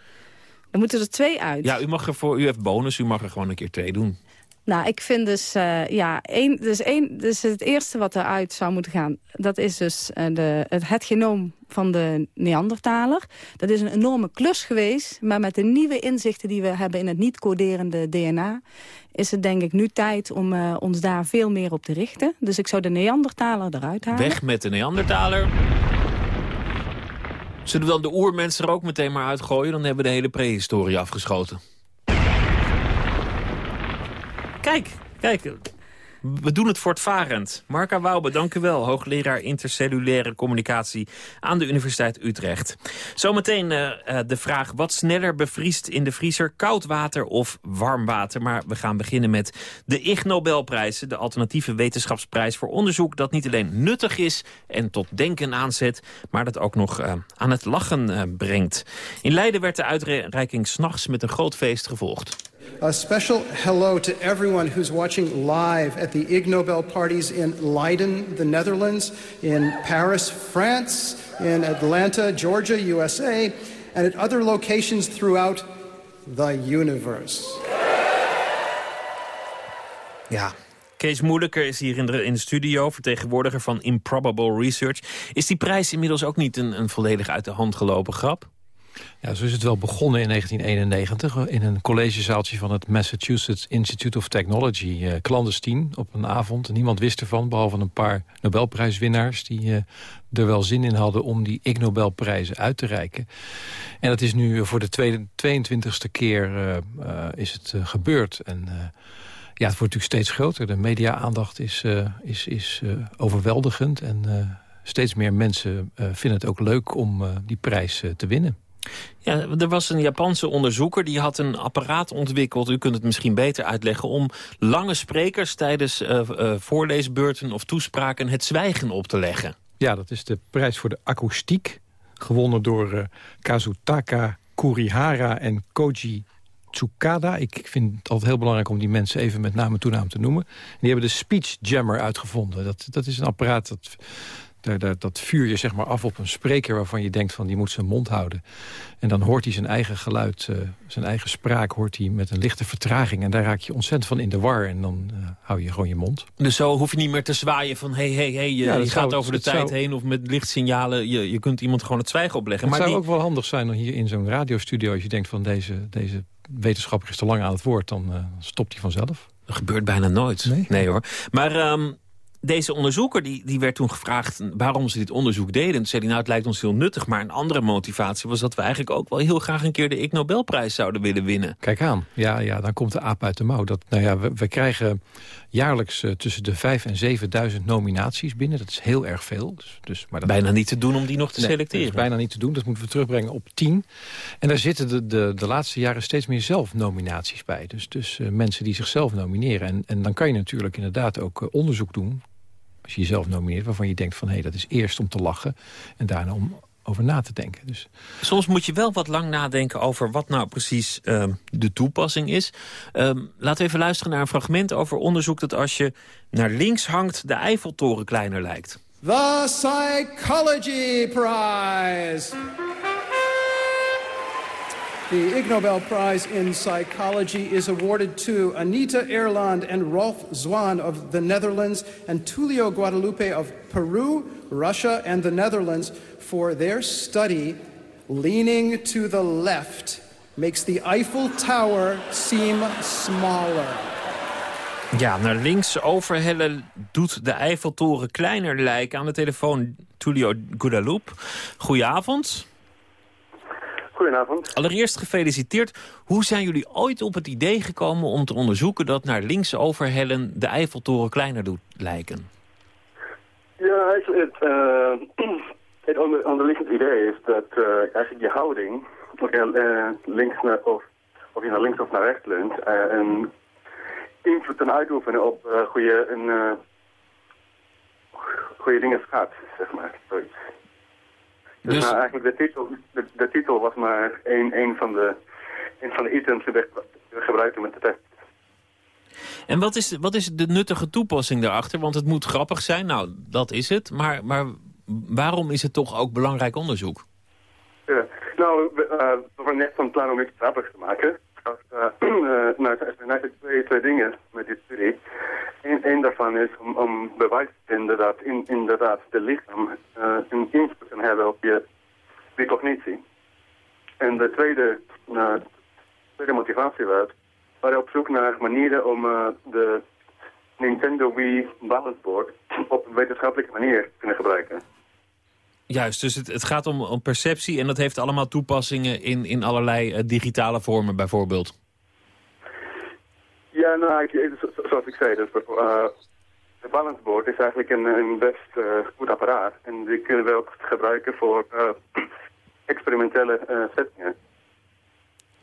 Er moeten er twee uit? Ja, u, mag er voor, u heeft bonus, u mag er gewoon een keer twee doen. Nou, ik vind dus, uh, ja, één, dus, één, dus het eerste wat eruit zou moeten gaan... dat is dus uh, de, het, het genoom van de Neandertaler. Dat is een enorme klus geweest. Maar met de nieuwe inzichten die we hebben in het niet-coderende DNA... is het denk ik nu tijd om uh, ons daar veel meer op te richten. Dus ik zou de Neandertaler eruit halen. Weg met de Neandertaler. Zullen we dan de oermensen er ook meteen maar uitgooien? Dan hebben we de hele prehistorie afgeschoten. Kijk, kijk. We doen het voortvarend. Marka Wouwe, dank u wel. Hoogleraar intercellulaire communicatie aan de Universiteit Utrecht. Zometeen uh, uh, de vraag wat sneller bevriest in de vriezer. Koud water of warm water. Maar we gaan beginnen met de Ig Nobelprijs. De alternatieve wetenschapsprijs voor onderzoek dat niet alleen nuttig is en tot denken aanzet. Maar dat ook nog uh, aan het lachen brengt. In Leiden werd de uitreiking s'nachts met een groot feest gevolgd. A special hello to everyone who's watching live at the Ig Nobel parties in Leiden, the Netherlands, in Paris, France, in Atlanta, Georgia, USA, and at other locations throughout the universe. Ja, Kees Moeilijker is hier in de, in de studio, vertegenwoordiger van Improbable Research. Is die prijs inmiddels ook niet een, een volledig uit de hand gelopen grap? Ja, zo is het wel begonnen in 1991 in een collegezaaltje van het Massachusetts Institute of Technology. Uh, clandestien op een avond. Niemand wist ervan, behalve een paar Nobelprijswinnaars... die uh, er wel zin in hadden om die Ig Nobelprijzen uit te reiken. En dat is nu voor de tweede, 22e keer is het gebeurd. En ja, het wordt natuurlijk steeds groter. De media-aandacht is, is, is overweldigend. En steeds meer mensen vinden het ook leuk om die prijs te winnen. Ja, er was een Japanse onderzoeker die had een apparaat ontwikkeld... u kunt het misschien beter uitleggen... om lange sprekers tijdens uh, voorleesbeurten of toespraken het zwijgen op te leggen. Ja, dat is de prijs voor de akoestiek. Gewonnen door uh, Kazutaka Kurihara en Koji Tsukada. Ik vind het altijd heel belangrijk om die mensen even met naam en toenaam te noemen. die hebben de Speech Jammer uitgevonden. Dat, dat is een apparaat dat daar, dat vuur je zeg maar af op een spreker waarvan je denkt van die moet zijn mond houden. En dan hoort hij zijn eigen geluid, uh, zijn eigen spraak hoort hij met een lichte vertraging. En daar raak je ontzettend van in de war en dan uh, hou je gewoon je mond. Dus zo hoef je niet meer te zwaaien van hé, hé, hé, je, ja, je gaat over de tijd heen of met lichtsignalen. Je, je kunt iemand gewoon het zwijgen opleggen. Het maar zou die... ook wel handig zijn hier in zo'n radiostudio als je denkt van deze, deze wetenschapper is te lang aan het woord, dan uh, stopt hij vanzelf. Dat gebeurt bijna nooit. Nee, nee hoor. Maar... Um, deze onderzoeker die, die werd toen gevraagd waarom ze dit onderzoek deden. En toen zei hij, nou het lijkt ons heel nuttig. Maar een andere motivatie was dat we eigenlijk ook wel heel graag een keer de Ig Nobelprijs zouden willen winnen. Kijk aan, ja, ja dan komt de aap uit de mouw. Dat, nou ja, we, we krijgen jaarlijks uh, tussen de 5 en 7.000 nominaties binnen. Dat is heel erg veel. Dus, dus, maar dat bijna niet te doen om die nog te nee, selecteren. Dat is bijna niet te doen, dat moeten we terugbrengen op 10. En daar zitten de, de, de laatste jaren steeds meer zelfnominaties bij. Dus, dus uh, mensen die zichzelf nomineren. En, en dan kan je natuurlijk inderdaad ook uh, onderzoek doen als je jezelf nomineert, waarvan je denkt van... hé, hey, dat is eerst om te lachen en daarna om over na te denken. Dus... Soms moet je wel wat lang nadenken over wat nou precies uh, de toepassing is. Uh, laten we even luisteren naar een fragment over onderzoek... dat als je naar links hangt de Eiffeltoren kleiner lijkt. The Psychology Prize. The Ig Nobel Prize in Psychology is awarded to Anita Erland and Rolf Zwan of the Netherlands and Tulio Guadalupe of Peru, Russia, and the Netherlands for their study Leaning to the Left makes the Eiffel Tower seem smaller. Ja, naar links overhellen doet de Eiffeltoren kleiner lijken. Aan de telefoon Tulio Guadalupe. Goedenavond. Goedenavond. Allereerst gefeliciteerd. Hoe zijn jullie ooit op het idee gekomen om te onderzoeken... dat naar links overhellen de Eiffeltoren kleiner doet lijken? Ja, het, uh, het onder, onderliggend idee is dat uh, eigenlijk je houding, of je uh, links naar, of, of je naar links of naar rechts leunt, een invloed kan uitoefenen op goede, een, goede dingen gaat, zeg maar. Dus, dus nou, eigenlijk de titel, de, de, titel was maar een, een, van de, een van de items die we gebruikten met de test. En wat is, wat is de nuttige toepassing daarachter? Want het moet grappig zijn, nou, dat is het. Maar, maar waarom is het toch ook belangrijk onderzoek? Ja, nou, we, uh, we waren net van plan om iets grappigs te maken. Uh, uh, nou, er zijn eigenlijk twee, twee dingen met dit studie. Eén daarvan is om, om bewijs te vinden dat in, inderdaad de lichaam uh, een invloed kan hebben op je, je cognitie. En de tweede, tweede motivatie was waren op zoek naar manieren om de Nintendo Wii Balance Board op een wetenschappelijke manier te kunnen gebruiken. Juist, dus het, het gaat om, om, perceptie en dat heeft allemaal toepassingen in, in allerlei uh, digitale vormen bijvoorbeeld. Ja, nou, zoals ik zei, dus, uh, de balance board is eigenlijk een, een best uh, goed apparaat. En die kunnen we ook gebruiken voor experimentele settingen.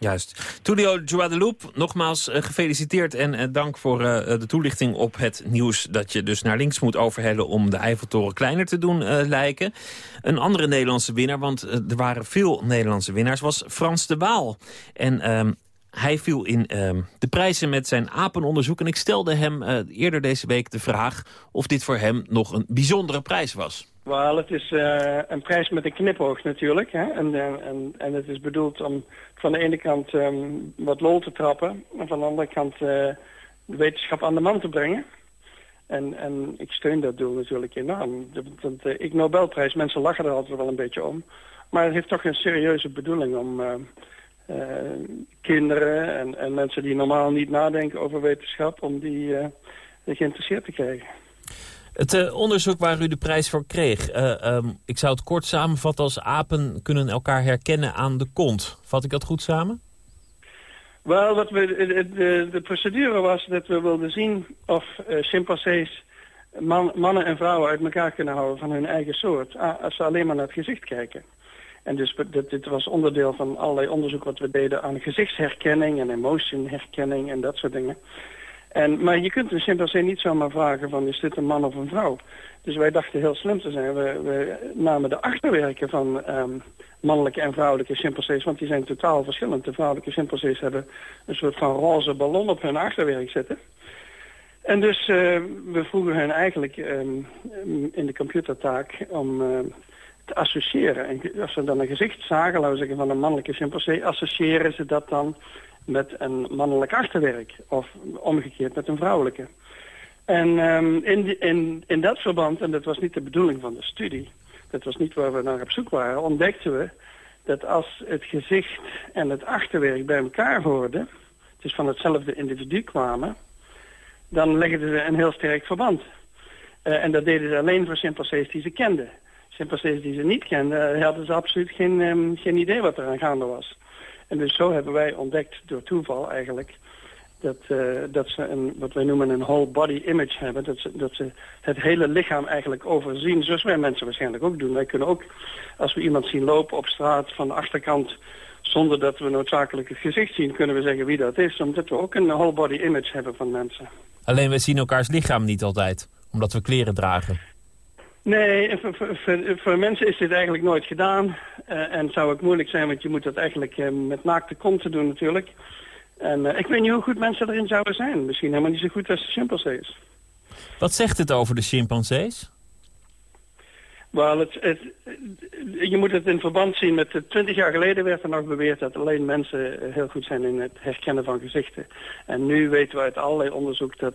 Juist. Tulio Guadalupe, nogmaals uh, gefeliciteerd en uh, dank voor uh, de toelichting op het nieuws... dat je dus naar links moet overhellen om de Eiffeltoren kleiner te doen lijken. Een andere Nederlandse winnaar, want er waren veel Nederlandse winnaars... was Frans de Waal. En ehm, hij viel in ehm, de prijzen met zijn apenonderzoek. En ik stelde hem eerder deze week de vraag of dit voor hem nog een bijzondere prijs was. Wel, het is uh, een prijs met een knipoog natuurlijk. Hè? En, en, en het is bedoeld om van de ene kant um, wat lol te trappen... en van de andere kant uh, de wetenschap aan de man te brengen. En, en ik steun dat doel natuurlijk enorm. De, de, de Ig Nobelprijs, mensen lachen er altijd wel een beetje om. Maar het heeft toch een serieuze bedoeling om... Uh, kinderen en, en mensen die normaal niet nadenken over wetenschap... om die geïnteresseerd te krijgen. Het uh, onderzoek waar u de prijs voor kreeg, uh, um, ik zou het kort samenvatten als apen kunnen elkaar herkennen aan de kont. Vat ik dat goed samen? Wel, wat we, de, de, procedure was dat we wilden zien of uh, chimpansees man, mannen en vrouwen uit elkaar kunnen houden van hun eigen soort. Als ze alleen maar naar het gezicht kijken. En dus dit, dit was onderdeel van allerlei onderzoek wat we deden aan gezichtsherkenning en emotionherkenning en dat soort dingen. En, maar je kunt een chimpansee niet zomaar vragen van is dit een man of een vrouw. Dus wij dachten heel slim te zijn. We, we namen de achterwerken van um, mannelijke en vrouwelijke chimpansees, want die zijn totaal verschillend. De vrouwelijke chimpansees hebben een soort van roze ballon op hun achterwerk zitten. En dus uh, we vroegen hen eigenlijk um, in de computertaak om uh, te associëren. En als ze dan een gezicht zagen, laten we zeggen, van een mannelijke chimpansee, associëren ze dat dan met een mannelijk achterwerk. Of omgekeerd met een vrouwelijke. En um, in, in, in dat verband, en dat was niet de bedoeling van de studie... dat was niet waar we naar op zoek waren, ontdekten we... dat als het gezicht en het achterwerk bij elkaar hoorden... dus van hetzelfde individu kwamen... dan legden ze een heel sterk verband. Uh, en dat deden ze alleen voor chimpansees die ze kenden. Chimpansees die ze niet kenden, hadden ze absoluut geen, um, geen idee wat er aan gaande was. En dus zo hebben wij ontdekt, door toeval eigenlijk... dat, uh, dat ze een, wat wij noemen een whole body image hebben. Dat ze, dat ze het hele lichaam eigenlijk overzien, zoals wij mensen waarschijnlijk ook doen. Wij kunnen ook, als we iemand zien lopen op straat van de achterkant... zonder dat we noodzakelijk het gezicht zien, kunnen we zeggen wie dat is. Omdat we ook een whole body image hebben van mensen. Alleen we zien elkaars lichaam niet altijd, omdat we kleren dragen. Nee, voor, voor, voor, mensen is dit eigenlijk nooit gedaan. Uh, en zou het moeilijk zijn, want je moet dat eigenlijk uh, met naakte konten doen natuurlijk. En uh, ik weet niet hoe goed mensen erin zouden zijn. Misschien helemaal niet zo goed als de chimpansees. Wat zegt het over de chimpansees? Wel, het, het, je moet het in verband zien met... Twintig jaar geleden werd er nog beweerd dat alleen mensen heel goed zijn in het herkennen van gezichten. En nu weten we uit allerlei onderzoek dat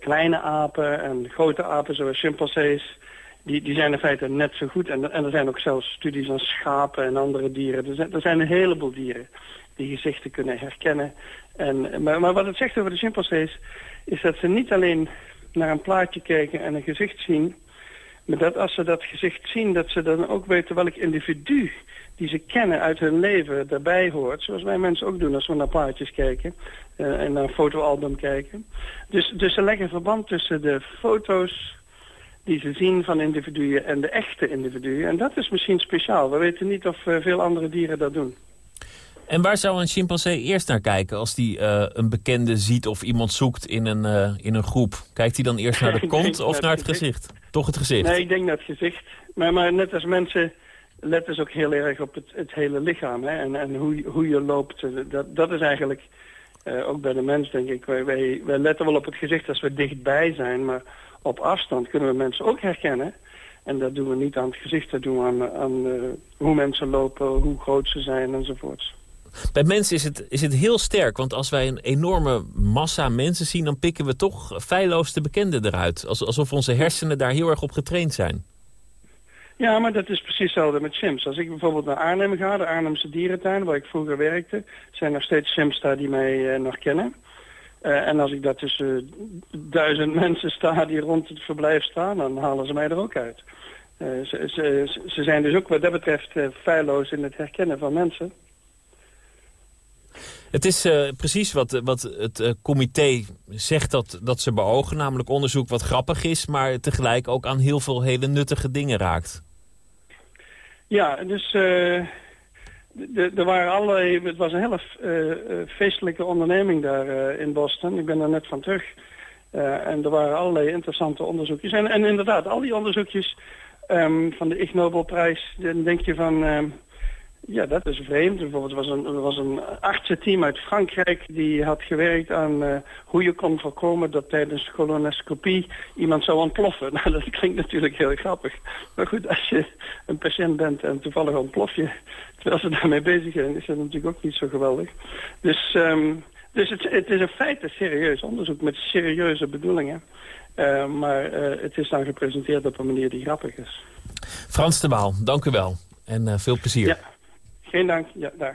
kleine apen en grote apen zoals chimpansees die, die zijn in feite net zo goed. En, en er zijn ook zelfs studies aan schapen en andere dieren. Er zijn, er zijn een heleboel dieren die gezichten kunnen herkennen. En, maar, maar wat het zegt over de chimpansees is dat ze niet alleen naar een plaatje kijken en een gezicht zien... maar dat als ze dat gezicht zien, dat ze dan ook weten welk individu die ze kennen uit hun leven daarbij hoort. Zoals wij mensen ook doen als we naar plaatjes kijken uh, en naar een fotoalbum kijken. Dus, dus ze leggen verband tussen de foto's die ze zien van individuen en de echte individuen. En dat is misschien speciaal. We weten niet of eh, veel andere dieren dat doen. En waar zou een chimpansee eerst naar kijken als die eh, een bekende ziet of iemand zoekt in een, eh, in een groep? Kijkt hij dan eerst naar de kont of naar het gezicht? Toch het gezicht? Nee, ik denk naar het gezicht. Maar, maar net als mensen letten ze ook heel erg op het, het hele lichaam. Hè? En, en hoe, hoe je loopt, dat, dat is eigenlijk ook bij de mens, denk ik. Wij, wij, wij letten wel op het gezicht als we dichtbij zijn, maar op afstand kunnen we mensen ook herkennen. En dat doen we niet aan het gezicht, dat doen we aan, aan eh, hoe mensen lopen, hoe groot ze zijn enzovoorts. Bij mensen is het, is het heel sterk, want als wij een enorme massa mensen zien... dan pikken we toch feilloos de bekende eruit. Als- Alsof onze hersenen daar heel erg op getraind zijn. Ja, maar dat is precies hetzelfde met chimps. Als ik bijvoorbeeld naar Arnhem ga, de Arnhemse dierentuin, waar ik vroeger werkte, zijn er steeds chimps daar die mij eh, nog kennen. Eh, en als ik daar tussen duizend mensen sta die rond het verblijf staan, dan halen ze mij er ook uit. Eh, ze, ze, ze zijn dus ook wat dat betreft eh, feilloos in het herkennen van mensen. Het is precies wat, wat het comité zegt dat, dat ze beogen. Namelijk onderzoek wat grappig is, maar tegelijk ook aan heel veel hele nuttige dingen raakt. Ja, dus er waren allerlei, het was een hele eh, eh, feestelijke onderneming daar eh, in Boston. Ik ben daar net van terug. En er waren allerlei interessante onderzoekjes. En, en inderdaad, al die onderzoekjes ehm, van de Ig Nobelprijs, dan denk je van, ehm, ja, dat is vreemd. Bijvoorbeeld, er was een, er was een artsenteam uit Frankrijk die had gewerkt aan eh, hoe je kon voorkomen dat tijdens colonoscopie iemand zou ontploffen. Nou, dat klinkt natuurlijk heel grappig. Maar goed, als je een patiënt bent en toevallig ontplof je terwijl ze daarmee bezig zijn, is dat natuurlijk ook niet zo geweldig. Dus, ehm, dus het, het is in feite serieus onderzoek met serieuze bedoelingen. Eh, maar eh, het is dan gepresenteerd op een manier die grappig is. Frans de Waal, dank u wel. En veel plezier. Ja, geen dank. Ja, dag.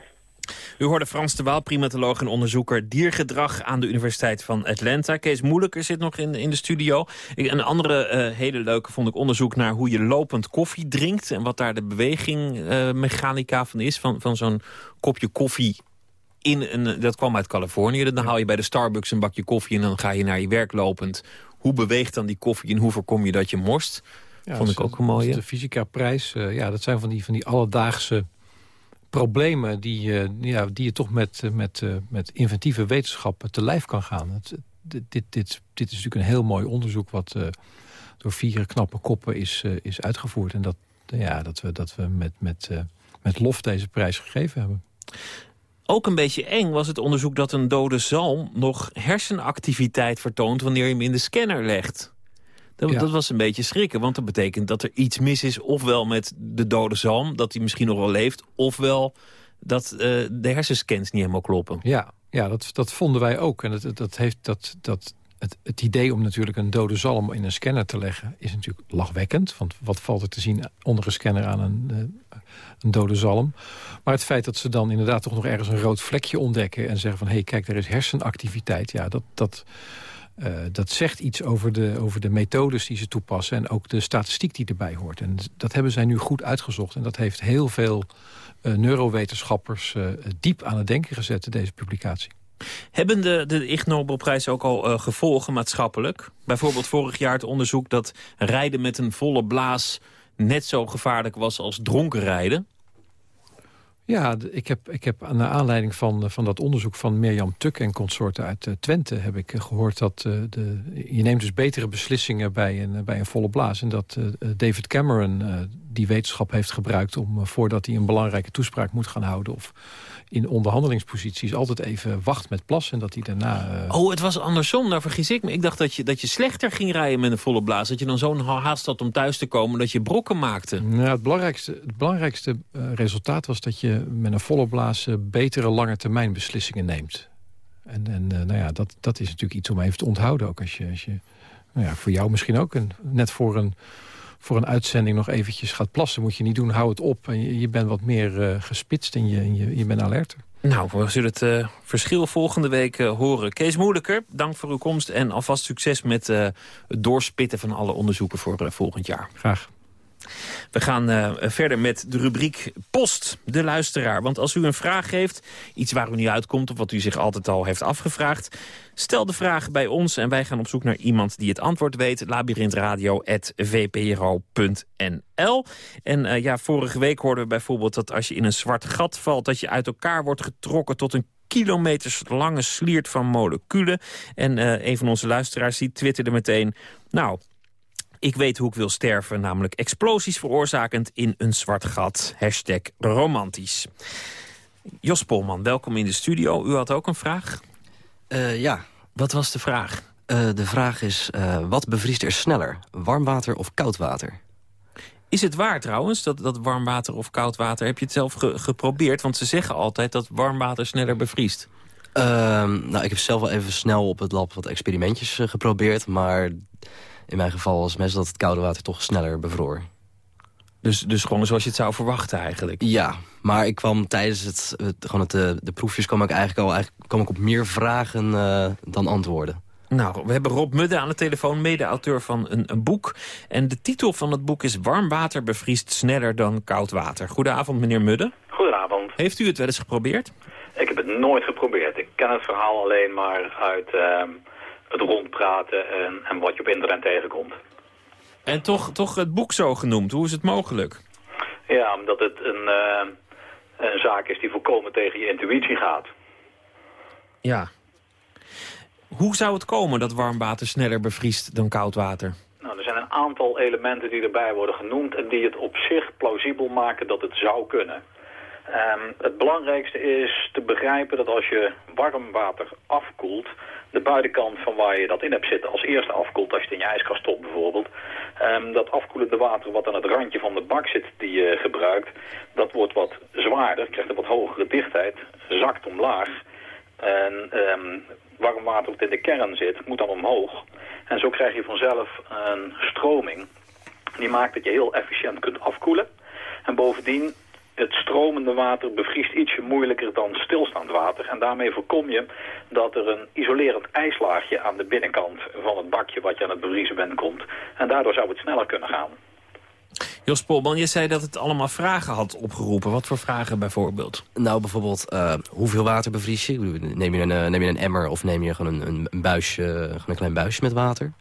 U hoorde Frans de Waal, primatoloog en onderzoeker diergedrag aan de Universiteit van Atlanta. Kees Moeilijker zit nog in, in de studio. Ik- Een andere eh, hele leuke vond ik onderzoek naar hoe je lopend koffie drinkt. En wat daar de bewegingmechanica van is. Van, van zo'n kopje koffie in een... Dat kwam uit Californië. Dan haal je bij de Starbucks een bakje koffie en dan ga je naar je werk lopend. Hoe beweegt dan die koffie en hoe voorkom je dat je morst? Ja, vond ik ook een mooie. De fysica-prijs, eh, ja, dat zijn van die, van die alledaagse problemen... die, eh, ja, die je toch met, eh, met, eh, met inventieve wetenschappen te lijf kan gaan. Dit, dit, dit, dit is natuurlijk een heel mooi onderzoek... wat door vier knappe koppen is, is uitgevoerd. En dat, ja, dat we, dat we met, met, met lof deze prijs gegeven hebben. Ook een beetje eng was het onderzoek dat een dode zalm nog hersenactiviteit vertoont wanneer je hem in de scanner legt. Dat, Ja. dat was een beetje schrikken, want dat betekent dat er iets mis is... ofwel met de dode zalm, dat hij misschien nog wel leeft... ofwel dat eh, de hersenscans niet helemaal kloppen. Ja, ja dat, dat vonden wij ook. En dat, dat heeft dat, dat, het, het idee om natuurlijk een dode zalm in een scanner te leggen... is natuurlijk lachwekkend. Want wat valt er te zien onder een scanner aan een, eh, een dode zalm? Maar het feit dat ze dan inderdaad toch nog ergens een rood vlekje ontdekken... en zeggen van, hé, hey, kijk, er is hersenactiviteit. Ja, dat... dat eh, dat zegt iets over de, over de methodes die ze toepassen... en ook de statistiek die erbij hoort. En dat hebben zij nu goed uitgezocht. En dat heeft heel veel eh, neurowetenschappers eh, diep aan het denken gezet, deze publicatie. Hebben de, de Ig Nobelprijs ook al gevolgen maatschappelijk? Bijvoorbeeld vorig jaar het onderzoek dat rijden met een volle blaas... net zo gevaarlijk was als dronken rijden. Ja, ik heb, ik heb naar aanleiding van, eh, van dat onderzoek van Mirjam Tuk en consorten uit eh, Twente... heb ik eh, gehoord dat de, je neemt dus betere beslissingen bij een, bij een volle blaas. En dat eh, David Cameron die wetenschap heeft gebruikt... om eh, voordat hij een belangrijke toespraak moet gaan houden... of in onderhandelingsposities altijd even wacht met plassen... en dat hij daarna... eh, Oh, het was andersom, daar vergis ik me. Ik dacht dat je, dat je slechter ging rijden met een volle blaas. Dat je dan zo'n haast had om thuis te komen dat je brokken maakte. Nou, het belangrijkste, het belangrijkste eh, resultaat was dat je met een volle blaas... betere lange termijn beslissingen neemt. En, en nou ja, dat, dat is natuurlijk iets om even te onthouden ook. Als je, als je nou ja, voor jou misschien ook, een, net voor een, voor een uitzending nog eventjes gaat plassen... moet je niet doen, hou het op. En je, je bent wat meer eh, gespitst en je, je, je bent alerter. Nou, we zullen het eh, verschil volgende week eh, horen. Kees Moeilijker, dank voor uw komst en alvast succes met het doorspitten van alle onderzoeken voor volgend jaar. Graag. We gaan uh, verder met de rubriek Post, de luisteraar. Want als u een vraag heeft, iets waar u niet uitkomt... of wat u zich altijd al heeft afgevraagd... stel de vraag bij ons en wij gaan op zoek naar iemand die het antwoord weet. labyrinthradio.vpro.nl En uh, ja, vorige week hoorden we bijvoorbeeld dat als je in een zwart gat valt... dat je uit elkaar wordt getrokken tot een kilometers lange sliert van moleculen. En uh, een van onze luisteraars die twitterde meteen... nou, ik weet hoe ik wil sterven, namelijk explosies veroorzakend in een zwart gat. Hashtag romantisch. Jos Polman, welkom in de studio. U had ook een vraag? Uh, ja. Wat was de vraag? Uh, de vraag is, uh, wat bevriest er sneller? Warm water of koud water? Is het waar trouwens, dat, dat warm water of koud water? Heb je het zelf ge geprobeerd? Want ze zeggen altijd dat warm water sneller bevriest. Uh, nou, ik heb zelf wel even snel op het lab wat experimentjes geprobeerd. Maar in mijn geval was meestal dat het koude water toch sneller bevroor. Dus, dus gewoon zoals je het zou verwachten eigenlijk? Ja, maar ik kwam tijdens het, het gewoon het, de, de proefjes kwam ik eigenlijk al eigenlijk, kwam ik op meer vragen uh, dan antwoorden. Nou, we hebben Rob Mudde aan de telefoon, mede-auteur van een, een, boek. En de titel van het boek is Warm water bevriest sneller dan koud water. Goedenavond, meneer Mudde. Goedenavond. Heeft u het wel eens geprobeerd? Ik heb het nooit geprobeerd. Ik ken het verhaal alleen maar uit uh, het rondpraten en, en wat je op internet tegenkomt. En toch, toch het boek zo genoemd. Hoe is het mogelijk? Ja, omdat het een, uh, een zaak is die volkomen tegen je intuïtie gaat. Ja. Hoe zou het komen dat warm water sneller bevriest dan koud water? Nou, er zijn een aantal elementen die erbij worden genoemd... en die het op zich plausibel maken dat het zou kunnen. Um, het belangrijkste is te begrijpen dat als je warm water afkoelt... de buitenkant van waar je dat in hebt zitten als eerste afkoelt... als je het in je ijskast stopt bijvoorbeeld... Um, dat afkoelende water wat aan het randje van de bak zit die je gebruikt... dat wordt wat zwaarder, krijgt een wat hogere dichtheid, zakt omlaag... En um, warm water wat in de kern zit, moet dan omhoog. En zo krijg je vanzelf een stroming. Die maakt dat je heel efficiënt kunt afkoelen. En bovendien, het stromende water bevriest ietsje moeilijker dan stilstaand water. En daarmee voorkom je dat er een isolerend ijslaagje aan de binnenkant van het bakje wat je aan het bevriezen bent komt. En daardoor zou het sneller kunnen gaan. Jos Polman, je zei dat het allemaal vragen had opgeroepen. Wat voor vragen bijvoorbeeld? Nou, bijvoorbeeld, uh, hoeveel water bevries je? Neem je, een, neem je een emmer of neem je gewoon een, een, buisje, gewoon een klein buisje met water?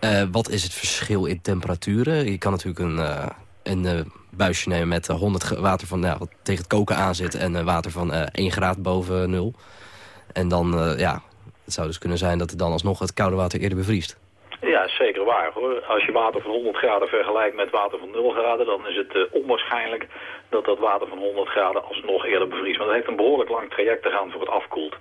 Uh, wat is het verschil in temperaturen? Je kan natuurlijk een, een buisje nemen met 100 water van, nou, wat tegen het koken aan zit... en water van 1 graad boven nul. En dan, ja, het zou dus kunnen zijn dat het dan alsnog het koude water eerder bevriest. Ja, zeker waar hoor. Als je water van 100 graden vergelijkt met water van 0 graden, dan is het uh, onwaarschijnlijk dat dat water van 100 graden alsnog eerder bevriest. Want het heeft een behoorlijk lang traject te gaan voor het afkoelt.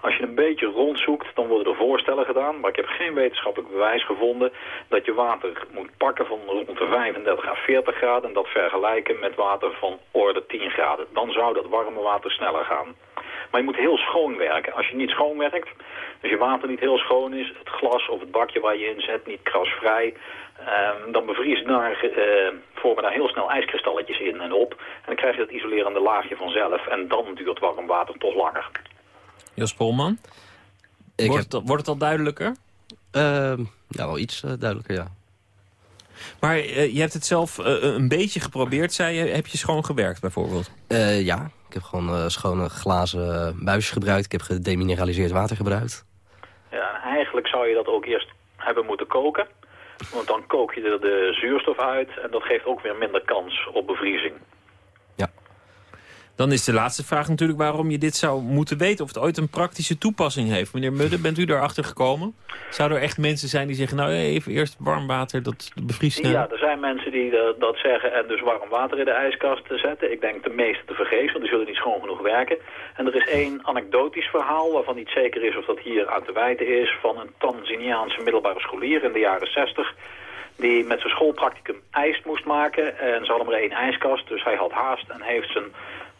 Als je een beetje rondzoekt, dan worden er voorstellen gedaan, maar ik heb geen wetenschappelijk bewijs gevonden dat je water moet pakken van rond de 35 à 40 graden en dat vergelijken met water van orde 10 graden. Dan zou dat warme water sneller gaan. Maar je moet heel schoon werken. Als je niet schoon werkt, als je water niet heel schoon is, het glas of het bakje waar je in zet niet krasvrij, um, dan bevries daar, uh, vormen daar heel snel ijskristalletjes in en op. En dan krijg je dat isolerende laagje vanzelf. En dan duurt warm water toch langer. Jos Polman, wordt, het, wordt het al duidelijker? Uh, ja, wel iets uh, duidelijker, ja. Maar uh, je hebt het zelf een beetje geprobeerd, zei je. Heb je schoon gewerkt bijvoorbeeld? ja, ik heb gewoon uh, schone glazen buisjes gebruikt. Ik heb gedemineraliseerd water gebruikt. Ja, en eigenlijk zou je dat ook eerst hebben moeten koken. Want dan kook je er de zuurstof uit en dat geeft ook weer minder kans op bevriezing. Dan is de laatste vraag natuurlijk waarom je dit zou moeten weten. Of het ooit een praktische toepassing heeft. Meneer Mudde, bent u daarachter gekomen? Zou er echt mensen zijn die zeggen, nou even eerst warm water, dat bevriest Ja, er zijn mensen die dat zeggen en dus warm water in de ijskast zetten. Ik denk de meeste te vergeefs, want die zullen niet schoon genoeg werken. En er is één anekdotisch verhaal waarvan niet zeker is of dat hier aan te wijten is... van een Tanziniaanse middelbare scholier in de jaren 60 die met zijn schoolpracticum ijs moest maken. En ze hadden maar één ijskast, dus hij had haast en heeft zijn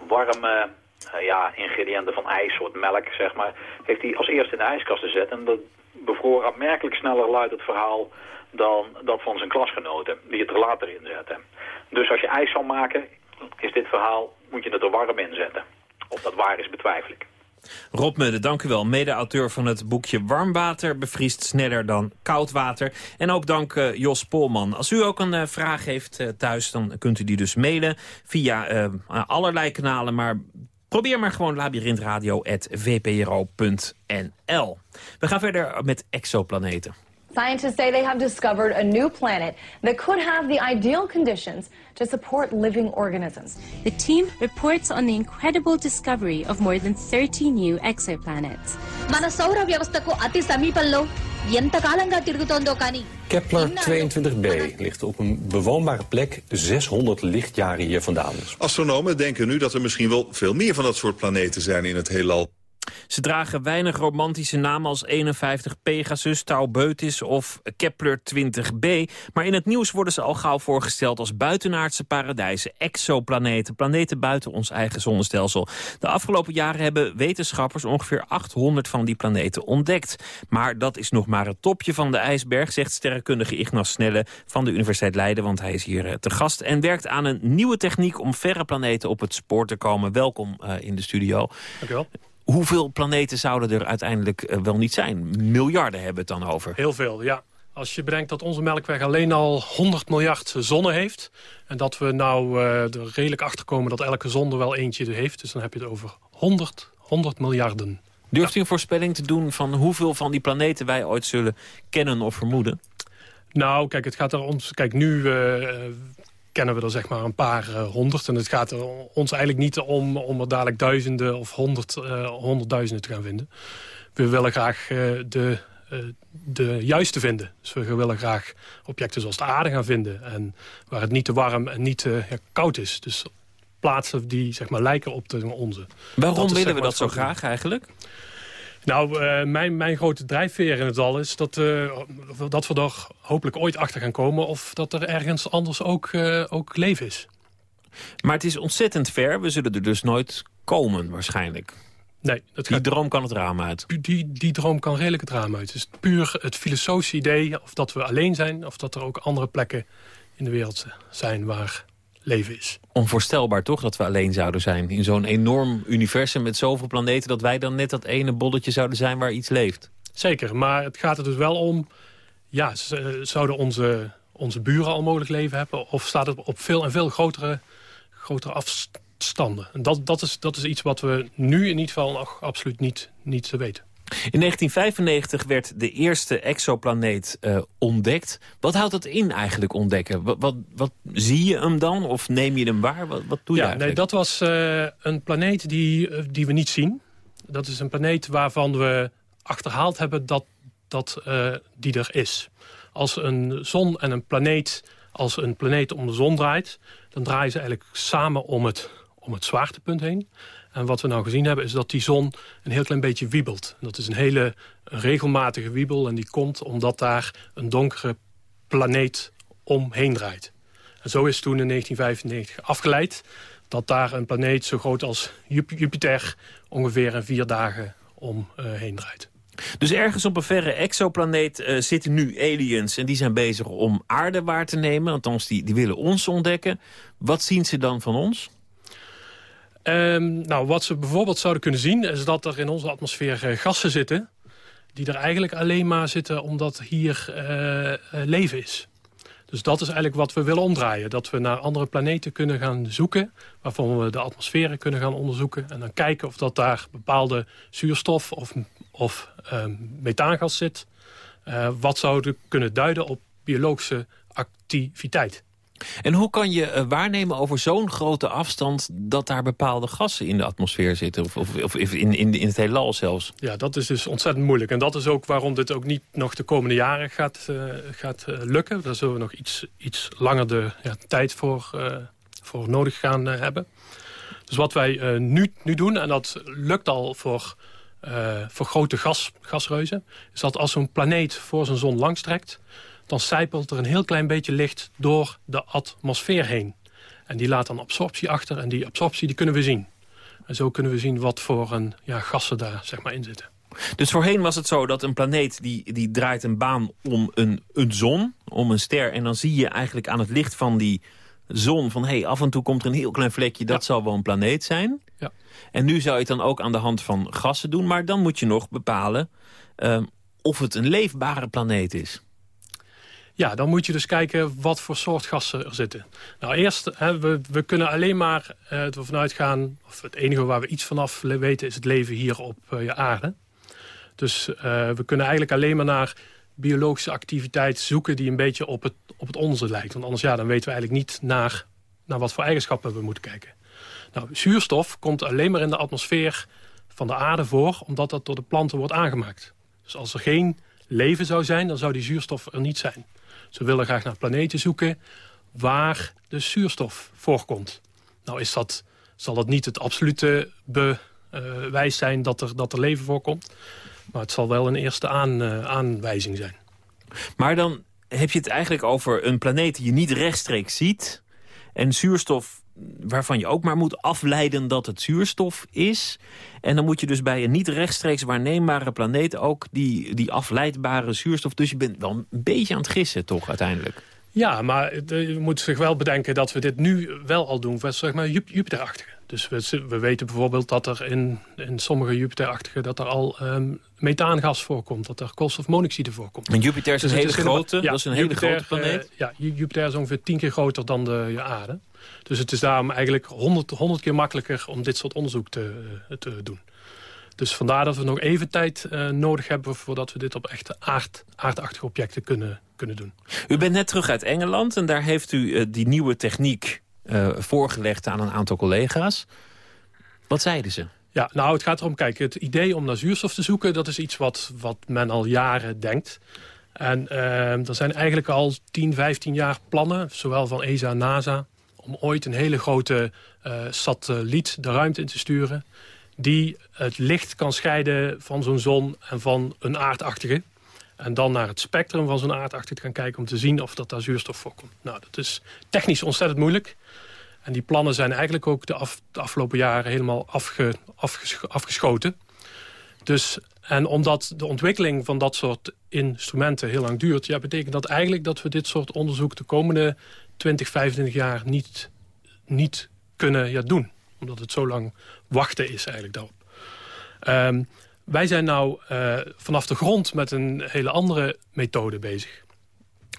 warme uh, ja, ingrediënten van ijs, soort melk, zeg maar, heeft hij als eerste in de ijskast gezet. En dat bevroor aanmerkelijk sneller luidt het verhaal dan dat van zijn klasgenoten, die het er later in zetten. Dus als je ijs zal maken, is dit verhaal, moet je het er warm in zetten. Of dat waar is, betwijfel ik. Rob Mudde, dank u wel. Mede-auteur van het boekje Warm water bevriest sneller dan koud water. En ook dank uh, Jos Polman. Als u ook een uh, vraag heeft uh, thuis, dan kunt u die dus mailen via allerlei kanalen. Maar probeer maar gewoon labyrinthradio.vpro.nl. We gaan verder met exoplaneten. Scientists say they have discovered a new planet that could have the ideal conditions to support living organisms. The team reports on the incredible discovery of more than 30 new exoplanets. మన సౌర వ్యవస్థకు అతి సమీపంలో ఎంతకాలంగా తిరుగుతోందో కానీ Kepler 22b ligt op een bewoonbare plek 600 lichtjaren hier vandaan. Astronomen denken nu dat er misschien wel veel meer van dat soort planeten zijn in het heelal. Ze dragen weinig romantische namen als 51 Pegasus, Taubeutis of Kepler 20b. Maar in het nieuws worden ze al gauw voorgesteld als buitenaardse paradijzen, exoplaneten, planeten buiten ons eigen zonnestelsel. De afgelopen jaren hebben wetenschappers ongeveer 800 van die planeten ontdekt. Maar dat is nog maar het topje van de ijsberg, zegt sterrenkundige Ignas Snelle van de Universiteit Leiden, want hij is hier eh, te gast en werkt aan een nieuwe techniek om verre planeten op het spoor te komen. Welkom uh, in de studio. Dank u wel. Hoeveel planeten zouden er uiteindelijk uh, wel niet zijn? Miljarden hebben het dan over. Heel veel, ja. Als je bedenkt dat onze Melkweg alleen al 100 miljard zonnen heeft... en dat we nou uh, er redelijk achter komen dat elke zon er wel eentje heeft... dus dan heb je het over 100, 100 miljarden. Durft u een voorspelling te doen van hoeveel van die planeten wij ooit zullen kennen of vermoeden? Nou, kijk, het gaat er ons... Kijk, nu uh, kennen we er zeg maar een paar uh, honderd. En het gaat er ons eigenlijk niet om, om er dadelijk duizenden of honderd, uh, honderdduizenden te gaan vinden. We willen graag uh, de, de juiste vinden. Dus we willen graag objecten zoals de aarde gaan vinden. En waar het niet te warm en niet te ja, koud is. Dus plaatsen die zeg maar, lijken op de onze. Waarom willen we dat zo graag eigenlijk? Nou, uh, mijn, mijn grote drijfveer in het al is dat, uh, dat we er hopelijk ooit achter gaan komen... of dat er ergens anders ook, uh, ook leven is. Maar het is ontzettend ver. We zullen er dus nooit komen, waarschijnlijk. Nee. Dat die droom kan het raam uit. Die, die droom kan redelijk het raam uit. Het is puur het filosofische idee of dat we alleen zijn... of dat er ook andere plekken in de wereld zijn waar leven is. Onvoorstelbaar toch dat we alleen zouden zijn in zo'n enorm universum met zoveel planeten... dat wij dan net dat ene bolletje zouden zijn waar iets leeft. Zeker, maar het gaat er dus wel om... ja, zouden onze, onze buren al mogelijk leven hebben... of staat het op veel en veel grotere, grotere afstanden? En dat, dat, is, dat is iets wat we nu in ieder geval nog absoluut niet, niet weten. In 1995 werd de eerste exoplaneet uh, ontdekt. Wat houdt dat in eigenlijk ontdekken? Wat, wat, wat, zie je hem dan of neem je hem waar? Wat, wat doe je ja, nee, dat was uh, een planeet die, uh, die we niet zien. Dat is een planeet waarvan we achterhaald hebben dat, dat die er is. Als een zon en een planeet, als een planeet om de zon draait... dan draaien ze eigenlijk samen om het, om het zwaartepunt heen. En wat we nou gezien hebben is dat die zon een heel klein beetje wiebelt. Dat is een hele regelmatige wiebel en die komt omdat daar een donkere planeet omheen draait. En zo is toen in 1995 afgeleid dat daar een planeet zo groot als Jupiter ongeveer in vier dagen omheen draait. Dus ergens op een verre exoplaneet uh, zitten nu aliens... en die zijn bezig om aarde waar te nemen. Althans, die, die willen ons ontdekken. Wat zien ze dan van ons? Um, nou, wat ze bijvoorbeeld zouden kunnen zien... is dat er in onze atmosfeer uh, gassen zitten... die er eigenlijk alleen maar zitten omdat hier uh, leven is. Dus dat is eigenlijk wat we willen omdraaien. Dat we naar andere planeten kunnen gaan zoeken... waarvan we de atmosferen kunnen gaan onderzoeken... en dan kijken of dat daar bepaalde zuurstof of, of uh, methaangas zit... Wat zou kunnen duiden op biologische activiteit. En hoe kan je uh, waarnemen over zo'n grote afstand... dat daar bepaalde gassen in de atmosfeer zitten? Of, of, of in, in, in het heelal zelfs? Ja, dat is dus ontzettend moeilijk. En dat is ook waarom dit ook niet nog de komende jaren gaat, uh, gaat uh, lukken. Daar zullen we nog iets, iets langer de ja, tijd voor, voor nodig gaan hebben. Dus wat wij nu, nu doen, en dat lukt al voor, voor grote gas, gasreuzen... is dat als zo'n planeet voor zijn zon langstrekt dan sijpelt er een heel klein beetje licht door de atmosfeer heen. En die laat dan absorptie achter en die absorptie die kunnen we zien. En zo kunnen we zien wat voor een, ja, gassen daar zeg maar, in zitten. Dus voorheen was het zo dat een planeet die, die draait een baan om een, een zon, om een ster. En dan zie je eigenlijk aan het licht van die zon van... hey, af en toe komt er een heel klein vlekje, dat zal wel een planeet zijn. Ja. En nu zou je het dan ook aan de hand van gassen doen... maar dan moet je nog bepalen ehm, of het een leefbare planeet is. Ja, dan moet je dus kijken wat voor soort gassen er zitten. Nou, eerst, hè, we, we kunnen alleen maar uh, ervan uitgaan... of het enige waar we iets vanaf weten is het leven hier op uh, je aarde. Dus uh, we kunnen eigenlijk alleen maar naar biologische activiteit zoeken... die een beetje op het, op het onze lijkt. Want anders ja, dan weten we eigenlijk niet naar, naar wat voor eigenschappen we moeten kijken. Nou, zuurstof komt alleen maar in de atmosfeer van de aarde voor... omdat dat door de planten wordt aangemaakt. Dus als er geen leven zou zijn, dan zou die zuurstof er niet zijn. Ze willen graag naar planeten zoeken waar de zuurstof voorkomt. Nou is dat, zal dat niet het absolute bewijs zijn dat er, dat er leven voorkomt. Maar het zal wel een eerste aan, uh, aanwijzing zijn. Maar dan heb je het eigenlijk over een planeet die je niet rechtstreeks ziet... en zuurstof waarvan je ook maar moet afleiden dat het zuurstof is. En dan moet je dus bij een niet rechtstreeks waarneembare planeet... ook die, die afleidbare zuurstof... dus je bent wel een beetje aan het gissen toch uiteindelijk? Ja, maar je moet zich wel bedenken dat we dit nu wel al doen... voor zeg maar Jupiterachtige. Dus we, we, weten bijvoorbeeld dat er in, in sommige Jupiterachtige... dat er al um, methaangas voorkomt, dat er koolstofmonoxide voorkomt. En Jupiter is een dus hele grote, ja, dat is een Jupiter, hele grote planeet? Uh, ja, Jupiter is ongeveer tien keer groter dan de aarde. Dus het is daarom eigenlijk honderd, honderd keer makkelijker om dit soort onderzoek te, te doen. Dus vandaar dat we nog even tijd uh, nodig hebben... voordat we dit op echte aard, aardachtige objecten kunnen, kunnen doen. U bent net terug uit Engeland en daar heeft u uh, die nieuwe techniek uh, voorgelegd aan een aantal collega's. Wat zeiden ze? Ja, nou, het gaat erom, kijk, het idee om naar zuurstof te zoeken... dat is iets wat, wat men al jaren denkt. En uh, er zijn eigenlijk al 10, 15 jaar plannen, zowel van ESA en NASA... om ooit een hele grote uh, satelliet de ruimte in te sturen... die het licht kan scheiden van zo'n zon en van een aardachtige. En dan naar het spectrum van zo'n aardachtige gaan kijken... om te zien of dat daar zuurstof voorkomt. Nou, dat is technisch ontzettend moeilijk... En die plannen zijn eigenlijk ook de, af, de afgelopen jaren helemaal afge, afges, afgeschoten. Dus, en omdat de ontwikkeling van dat soort instrumenten heel lang duurt... Ja, betekent dat eigenlijk dat we dit soort onderzoek de komende 20, 25 jaar niet, niet kunnen ja, doen. Omdat het zo lang wachten is eigenlijk daarop. Um, wij zijn nou uh, vanaf de grond met een hele andere methode bezig.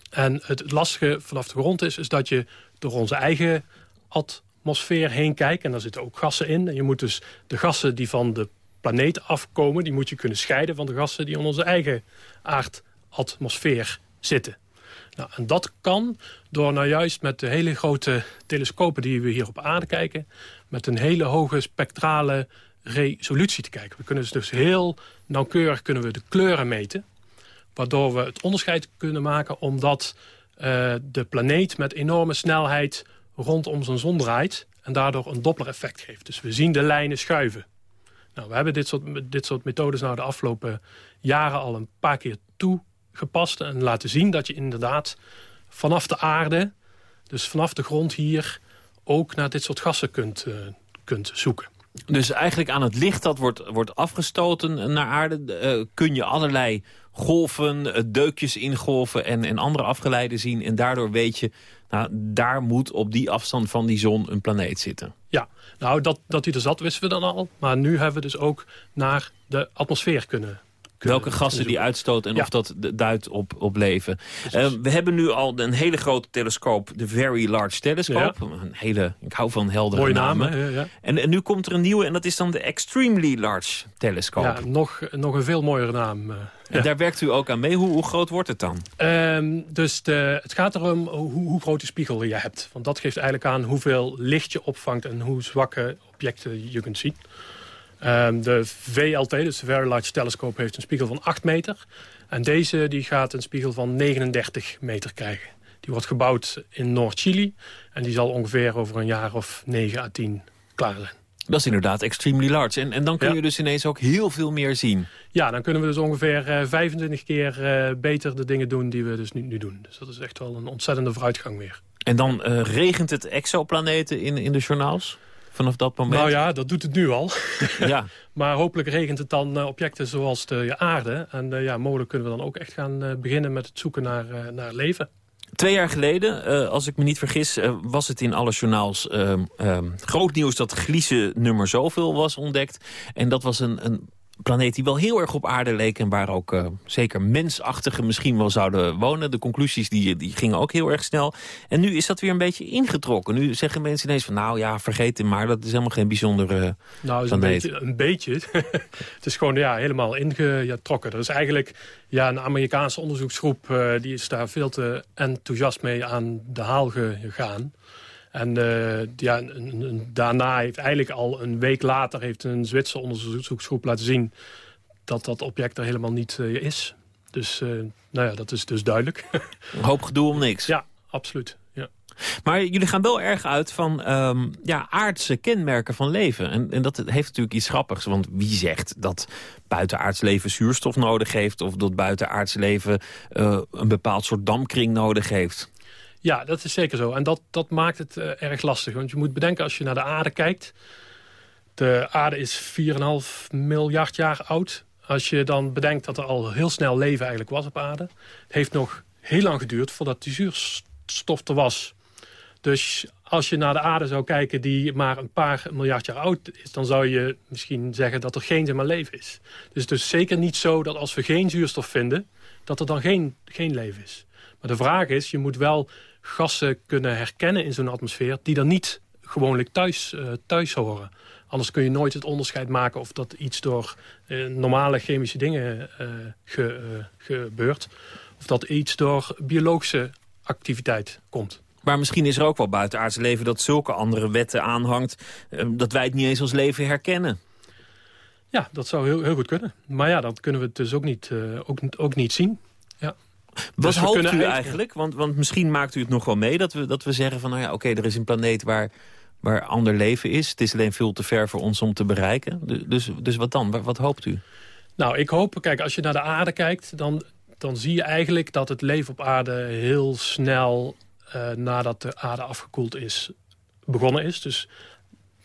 En het lastige vanaf de grond is, is dat je door onze eigen atmosfeer heen kijken. En daar zitten ook gassen in. En je moet dus de gassen die van de planeet afkomen... die moet je kunnen scheiden van de gassen die in onze eigen aardatmosfeer zitten. Nou, en dat kan door nou juist met de hele grote telescopen die we hier op aarde kijken... met een hele hoge spectrale resolutie te kijken. We kunnen dus heel nauwkeurig kunnen we de kleuren meten... waardoor we het onderscheid kunnen maken omdat uh, de planeet met enorme snelheid rondom zijn zon draait... en daardoor een Doppler-effect geeft. Dus we zien de lijnen schuiven. Nou, we hebben dit soort, dit soort methodes nou de afgelopen jaren al een paar keer toegepast... en laten zien dat je inderdaad vanaf de aarde, dus vanaf de grond hier... ook naar dit soort gassen kunt, uh, kunt zoeken. Dus eigenlijk aan het licht dat wordt, wordt afgestoten naar aarde... Uh, kun je allerlei golven, deukjes ingolven en, en andere afgeleiden zien. En daardoor weet je, nou, daar moet op die afstand van die zon een planeet zitten. Ja, nou dat, dat die er zat wisten we dan al. Maar nu hebben we dus ook naar de atmosfeer kunnen Welke gassen die uitstoten en ja. of dat duidt op, op leven. Uh, we hebben nu al een hele grote telescoop, de Very Large Telescope. Ja. Een hele, ik hou van heldere Mooie namen. namen ja, en, en, nu komt er een nieuwe en dat is dan de Extremely Large Telescope. Ja, nog, nog een veel mooiere naam. Uh, en daar werkt u ook aan mee. Hoe, hoe groot wordt het dan? Um, dus de, het gaat erom hoe, hoe groot de spiegel je hebt. Want dat geeft eigenlijk aan hoeveel licht je opvangt en hoe zwakke objecten je kunt zien. Um, de VLT, dus de Very Large Telescope, heeft een spiegel van 8 meter. En deze die gaat een spiegel van 39 meter krijgen. Die wordt gebouwd in Noord-Chili. En die zal ongeveer over een jaar of 9 à 10 klaar zijn. Dat is inderdaad extremely large. En, en dan kun ja. je dus ineens ook heel veel meer zien. Ja, dan kunnen we dus ongeveer uh, 25 keer uh, beter de dingen doen die we dus nu, nu doen. Dus dat is echt wel een ontzettende vooruitgang weer. En dan uh, regent het exoplaneten in, in de journaals? Vanaf dat moment? Nou ja, dat doet het nu al. Ja. maar hopelijk regent het dan uh, objecten zoals de aarde. En uh, ja, mogelijk kunnen we dan ook echt gaan uh, beginnen met het zoeken naar, naar leven. Twee jaar geleden, uh, als ik me niet vergis, uh, was het in alle journaals uh, groot nieuws dat Gliese nummer zoveel was ontdekt. En dat was een, een planeet die wel heel erg op aarde leek... en waar ook uh, zeker mensachtigen misschien wel zouden wonen. De conclusies die, die gingen ook heel erg snel. En nu is dat weer een beetje ingetrokken. Nu zeggen mensen ineens van, nou ja, vergeet hem maar. Dat is helemaal geen bijzondere Nou, is een beetje, een beetje. het is gewoon ja, helemaal ingetrokken. Er is eigenlijk ja, een Amerikaanse onderzoeksgroep... Uh, die is daar veel te enthousiast mee aan de haal gegaan. En uh, ja, een, een, daarna heeft eigenlijk al een week later... heeft een Zwitser onderzoeksgroep laten zien... dat dat object er helemaal niet uh, is. Dus uh, nou ja, dat is dus duidelijk. Een hoop gedoe om niks. Ja, absoluut. Ja. Maar jullie gaan wel erg uit van um, ja, aardse kenmerken van leven. En, en dat heeft natuurlijk iets grappigs. Want wie zegt dat buitenaards leven zuurstof nodig heeft... of dat buitenaards leven een bepaald soort damkring nodig heeft? Ja, dat is zeker zo. En dat, dat maakt het uh, erg lastig. Want je moet bedenken, als je naar de aarde kijkt... de aarde is 4,5 miljard jaar oud. Als je dan bedenkt dat er al heel snel leven eigenlijk was op aarde... het heeft nog heel lang geduurd voordat die zuurstof er was. Dus als je naar de aarde zou kijken die maar een paar miljard jaar oud is... dan zou je misschien zeggen dat er geen zeg maar, leven is. Dus het is zeker niet zo dat als we geen zuurstof vinden... dat er dan geen, geen leven is. Maar de vraag is, je moet wel gassen kunnen herkennen in zo'n atmosfeer... die dan niet gewoonlijk thuis, uh, thuis horen. Anders kun je nooit het onderscheid maken of dat iets door uh, normale chemische dingen uh, ge, gebeurt... of dat iets door biologische activiteit komt. Maar misschien is er ook wel buitenaards leven dat zulke andere wetten aanhangt... dat wij het niet eens als leven herkennen. Ja, dat zou heel, heel goed kunnen. Maar ja, dat kunnen we dus ook niet, ook, ook niet zien. Ja. Wat dus hoopt u eigenlijk? Want, want misschien maakt u het nog wel mee dat we, dat we zeggen van... nou ja, oké, er is een planeet waar, waar ander leven is. Het is alleen veel te ver voor ons om te bereiken. Dus, dus wat dan? Wat hoopt u? Nou, ik hoop, kijk, als je naar de aarde kijkt... dan, dan zie je eigenlijk dat het leven op aarde heel snel... Uh, nadat de aarde afgekoeld is, begonnen is. Dus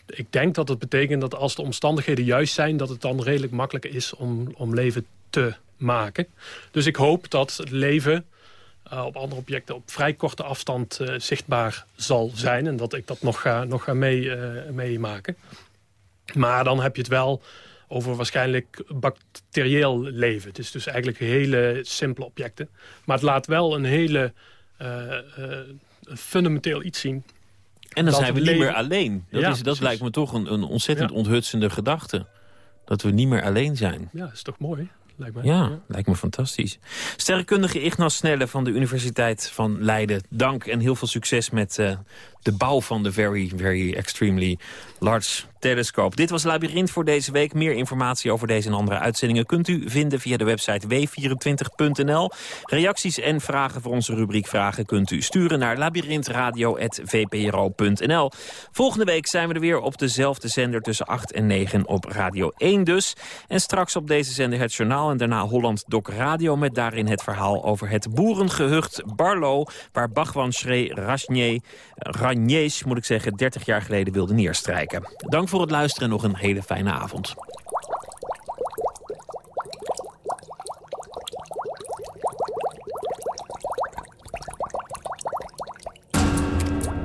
ik denk dat het betekent dat als de omstandigheden juist zijn... dat het dan redelijk makkelijk is om, om leven te maken. Dus ik hoop dat het leven uh, op andere objecten op vrij korte afstand uh, zichtbaar zal zijn. En dat ik dat nog ga, nog ga uh, meemaken. Maar dan heb je het wel over waarschijnlijk bacterieel leven. Het is dus eigenlijk hele simpele objecten. Maar het laat wel een hele fundamenteel iets zien. En dan zijn we niet meer alleen. Dat, ja, is, dat lijkt me toch een, een ontzettend ja. onthutsende gedachte. Dat we niet meer alleen zijn. Ja, dat is toch mooi. Lijkt me. Ja, ja, lijkt me fantastisch. Sterrenkundige Ignas Snelle van de Universiteit van Leiden. Dank en heel veel succes met uh, de bouw van de Very, Very Extremely Large Telescope. Dit was Labyrinth voor deze week. Meer informatie over deze en andere uitzendingen kunt u vinden via de website w24.nl. Reacties en vragen voor onze rubriek Vragen kunt u sturen naar labyrinthradio.vpro.nl. Volgende week zijn we er weer op dezelfde zender tussen 8 en 9 op Radio 1 dus. En straks op deze zender het journaal en daarna Holland Doc Radio... met daarin het verhaal over het boerengehucht Barlo... waar Bhagwan Shree Rajne, Ranjes, moet ik zeggen, 30 jaar geleden wilde neerstrijken. Dank voor het luisteren en nog een hele fijne avond.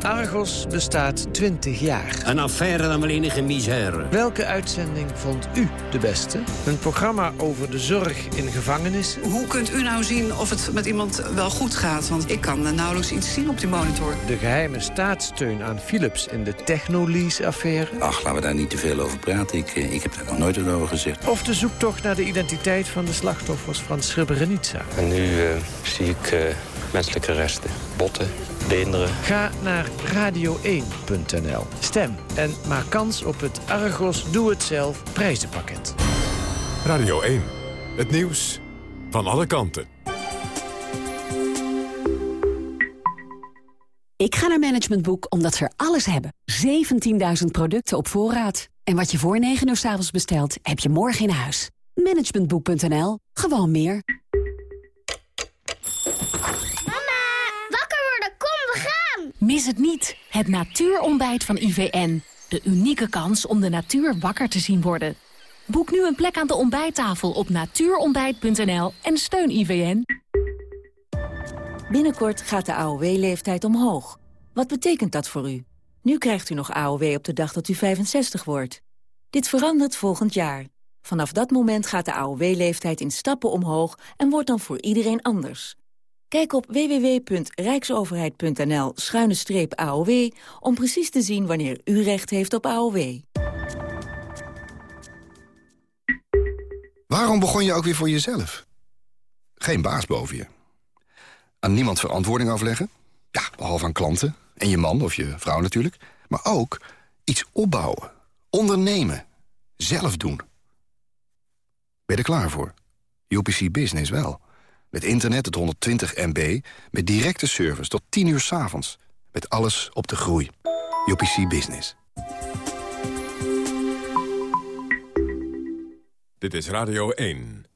Argos bestaat 20 jaar. Een affaire dan wel enige misère. Welke uitzending vond u de beste? Een programma over de zorg in gevangenissen. Hoe kunt u nou zien of het met iemand wel goed gaat? Want ik kan nauwelijks iets zien op die monitor. De geheime staatssteun aan Philips in de Technolease-affaire. Ach, laten we daar niet te veel over praten. Ik, eh, ik heb daar nog nooit over gezegd. Of de zoektocht naar de identiteit van de slachtoffers van Srebrenica. En nu uh, zie ik uh, menselijke resten. Botten, beenderen. Ga naar radio1.nl. Stem en maak kans op het Argos Doe Het Zelf prijzenpakket. Radio 1. Het nieuws van alle kanten. Ik ga naar Management Boek omdat ze er alles hebben. 17.000 producten op voorraad. En wat je voor 9 uur s avonds bestelt, heb je morgen in huis. Managementboek.nl. Gewoon meer. Mis het niet, het natuurontbijt van IVN. De unieke kans om de natuur wakker te zien worden. Boek nu een plek aan de ontbijttafel op natuurontbijt.nl en steun IVN. Binnenkort gaat de AOW-leeftijd omhoog. Wat betekent dat voor u? Nu krijgt u nog AOW op de dag dat u 65 wordt. Dit verandert volgend jaar. Vanaf dat moment gaat de AOW-leeftijd in stappen omhoog en wordt dan voor iedereen anders. Kijk op www.rijksoverheid.nl-aow om precies te zien wanneer u recht heeft op AOW. Waarom begon je ook weer voor jezelf? Geen baas boven je. Aan niemand verantwoording afleggen? Ja, behalve aan klanten. En je man of je vrouw natuurlijk. Maar ook iets opbouwen. Ondernemen. Zelf doen. Ben je er klaar voor? UPC Business wel. Met internet tot 120 MB. Met directe service tot 10 uur s avonds. Met alles op de groei. UPC Business. Dit is Radio 1.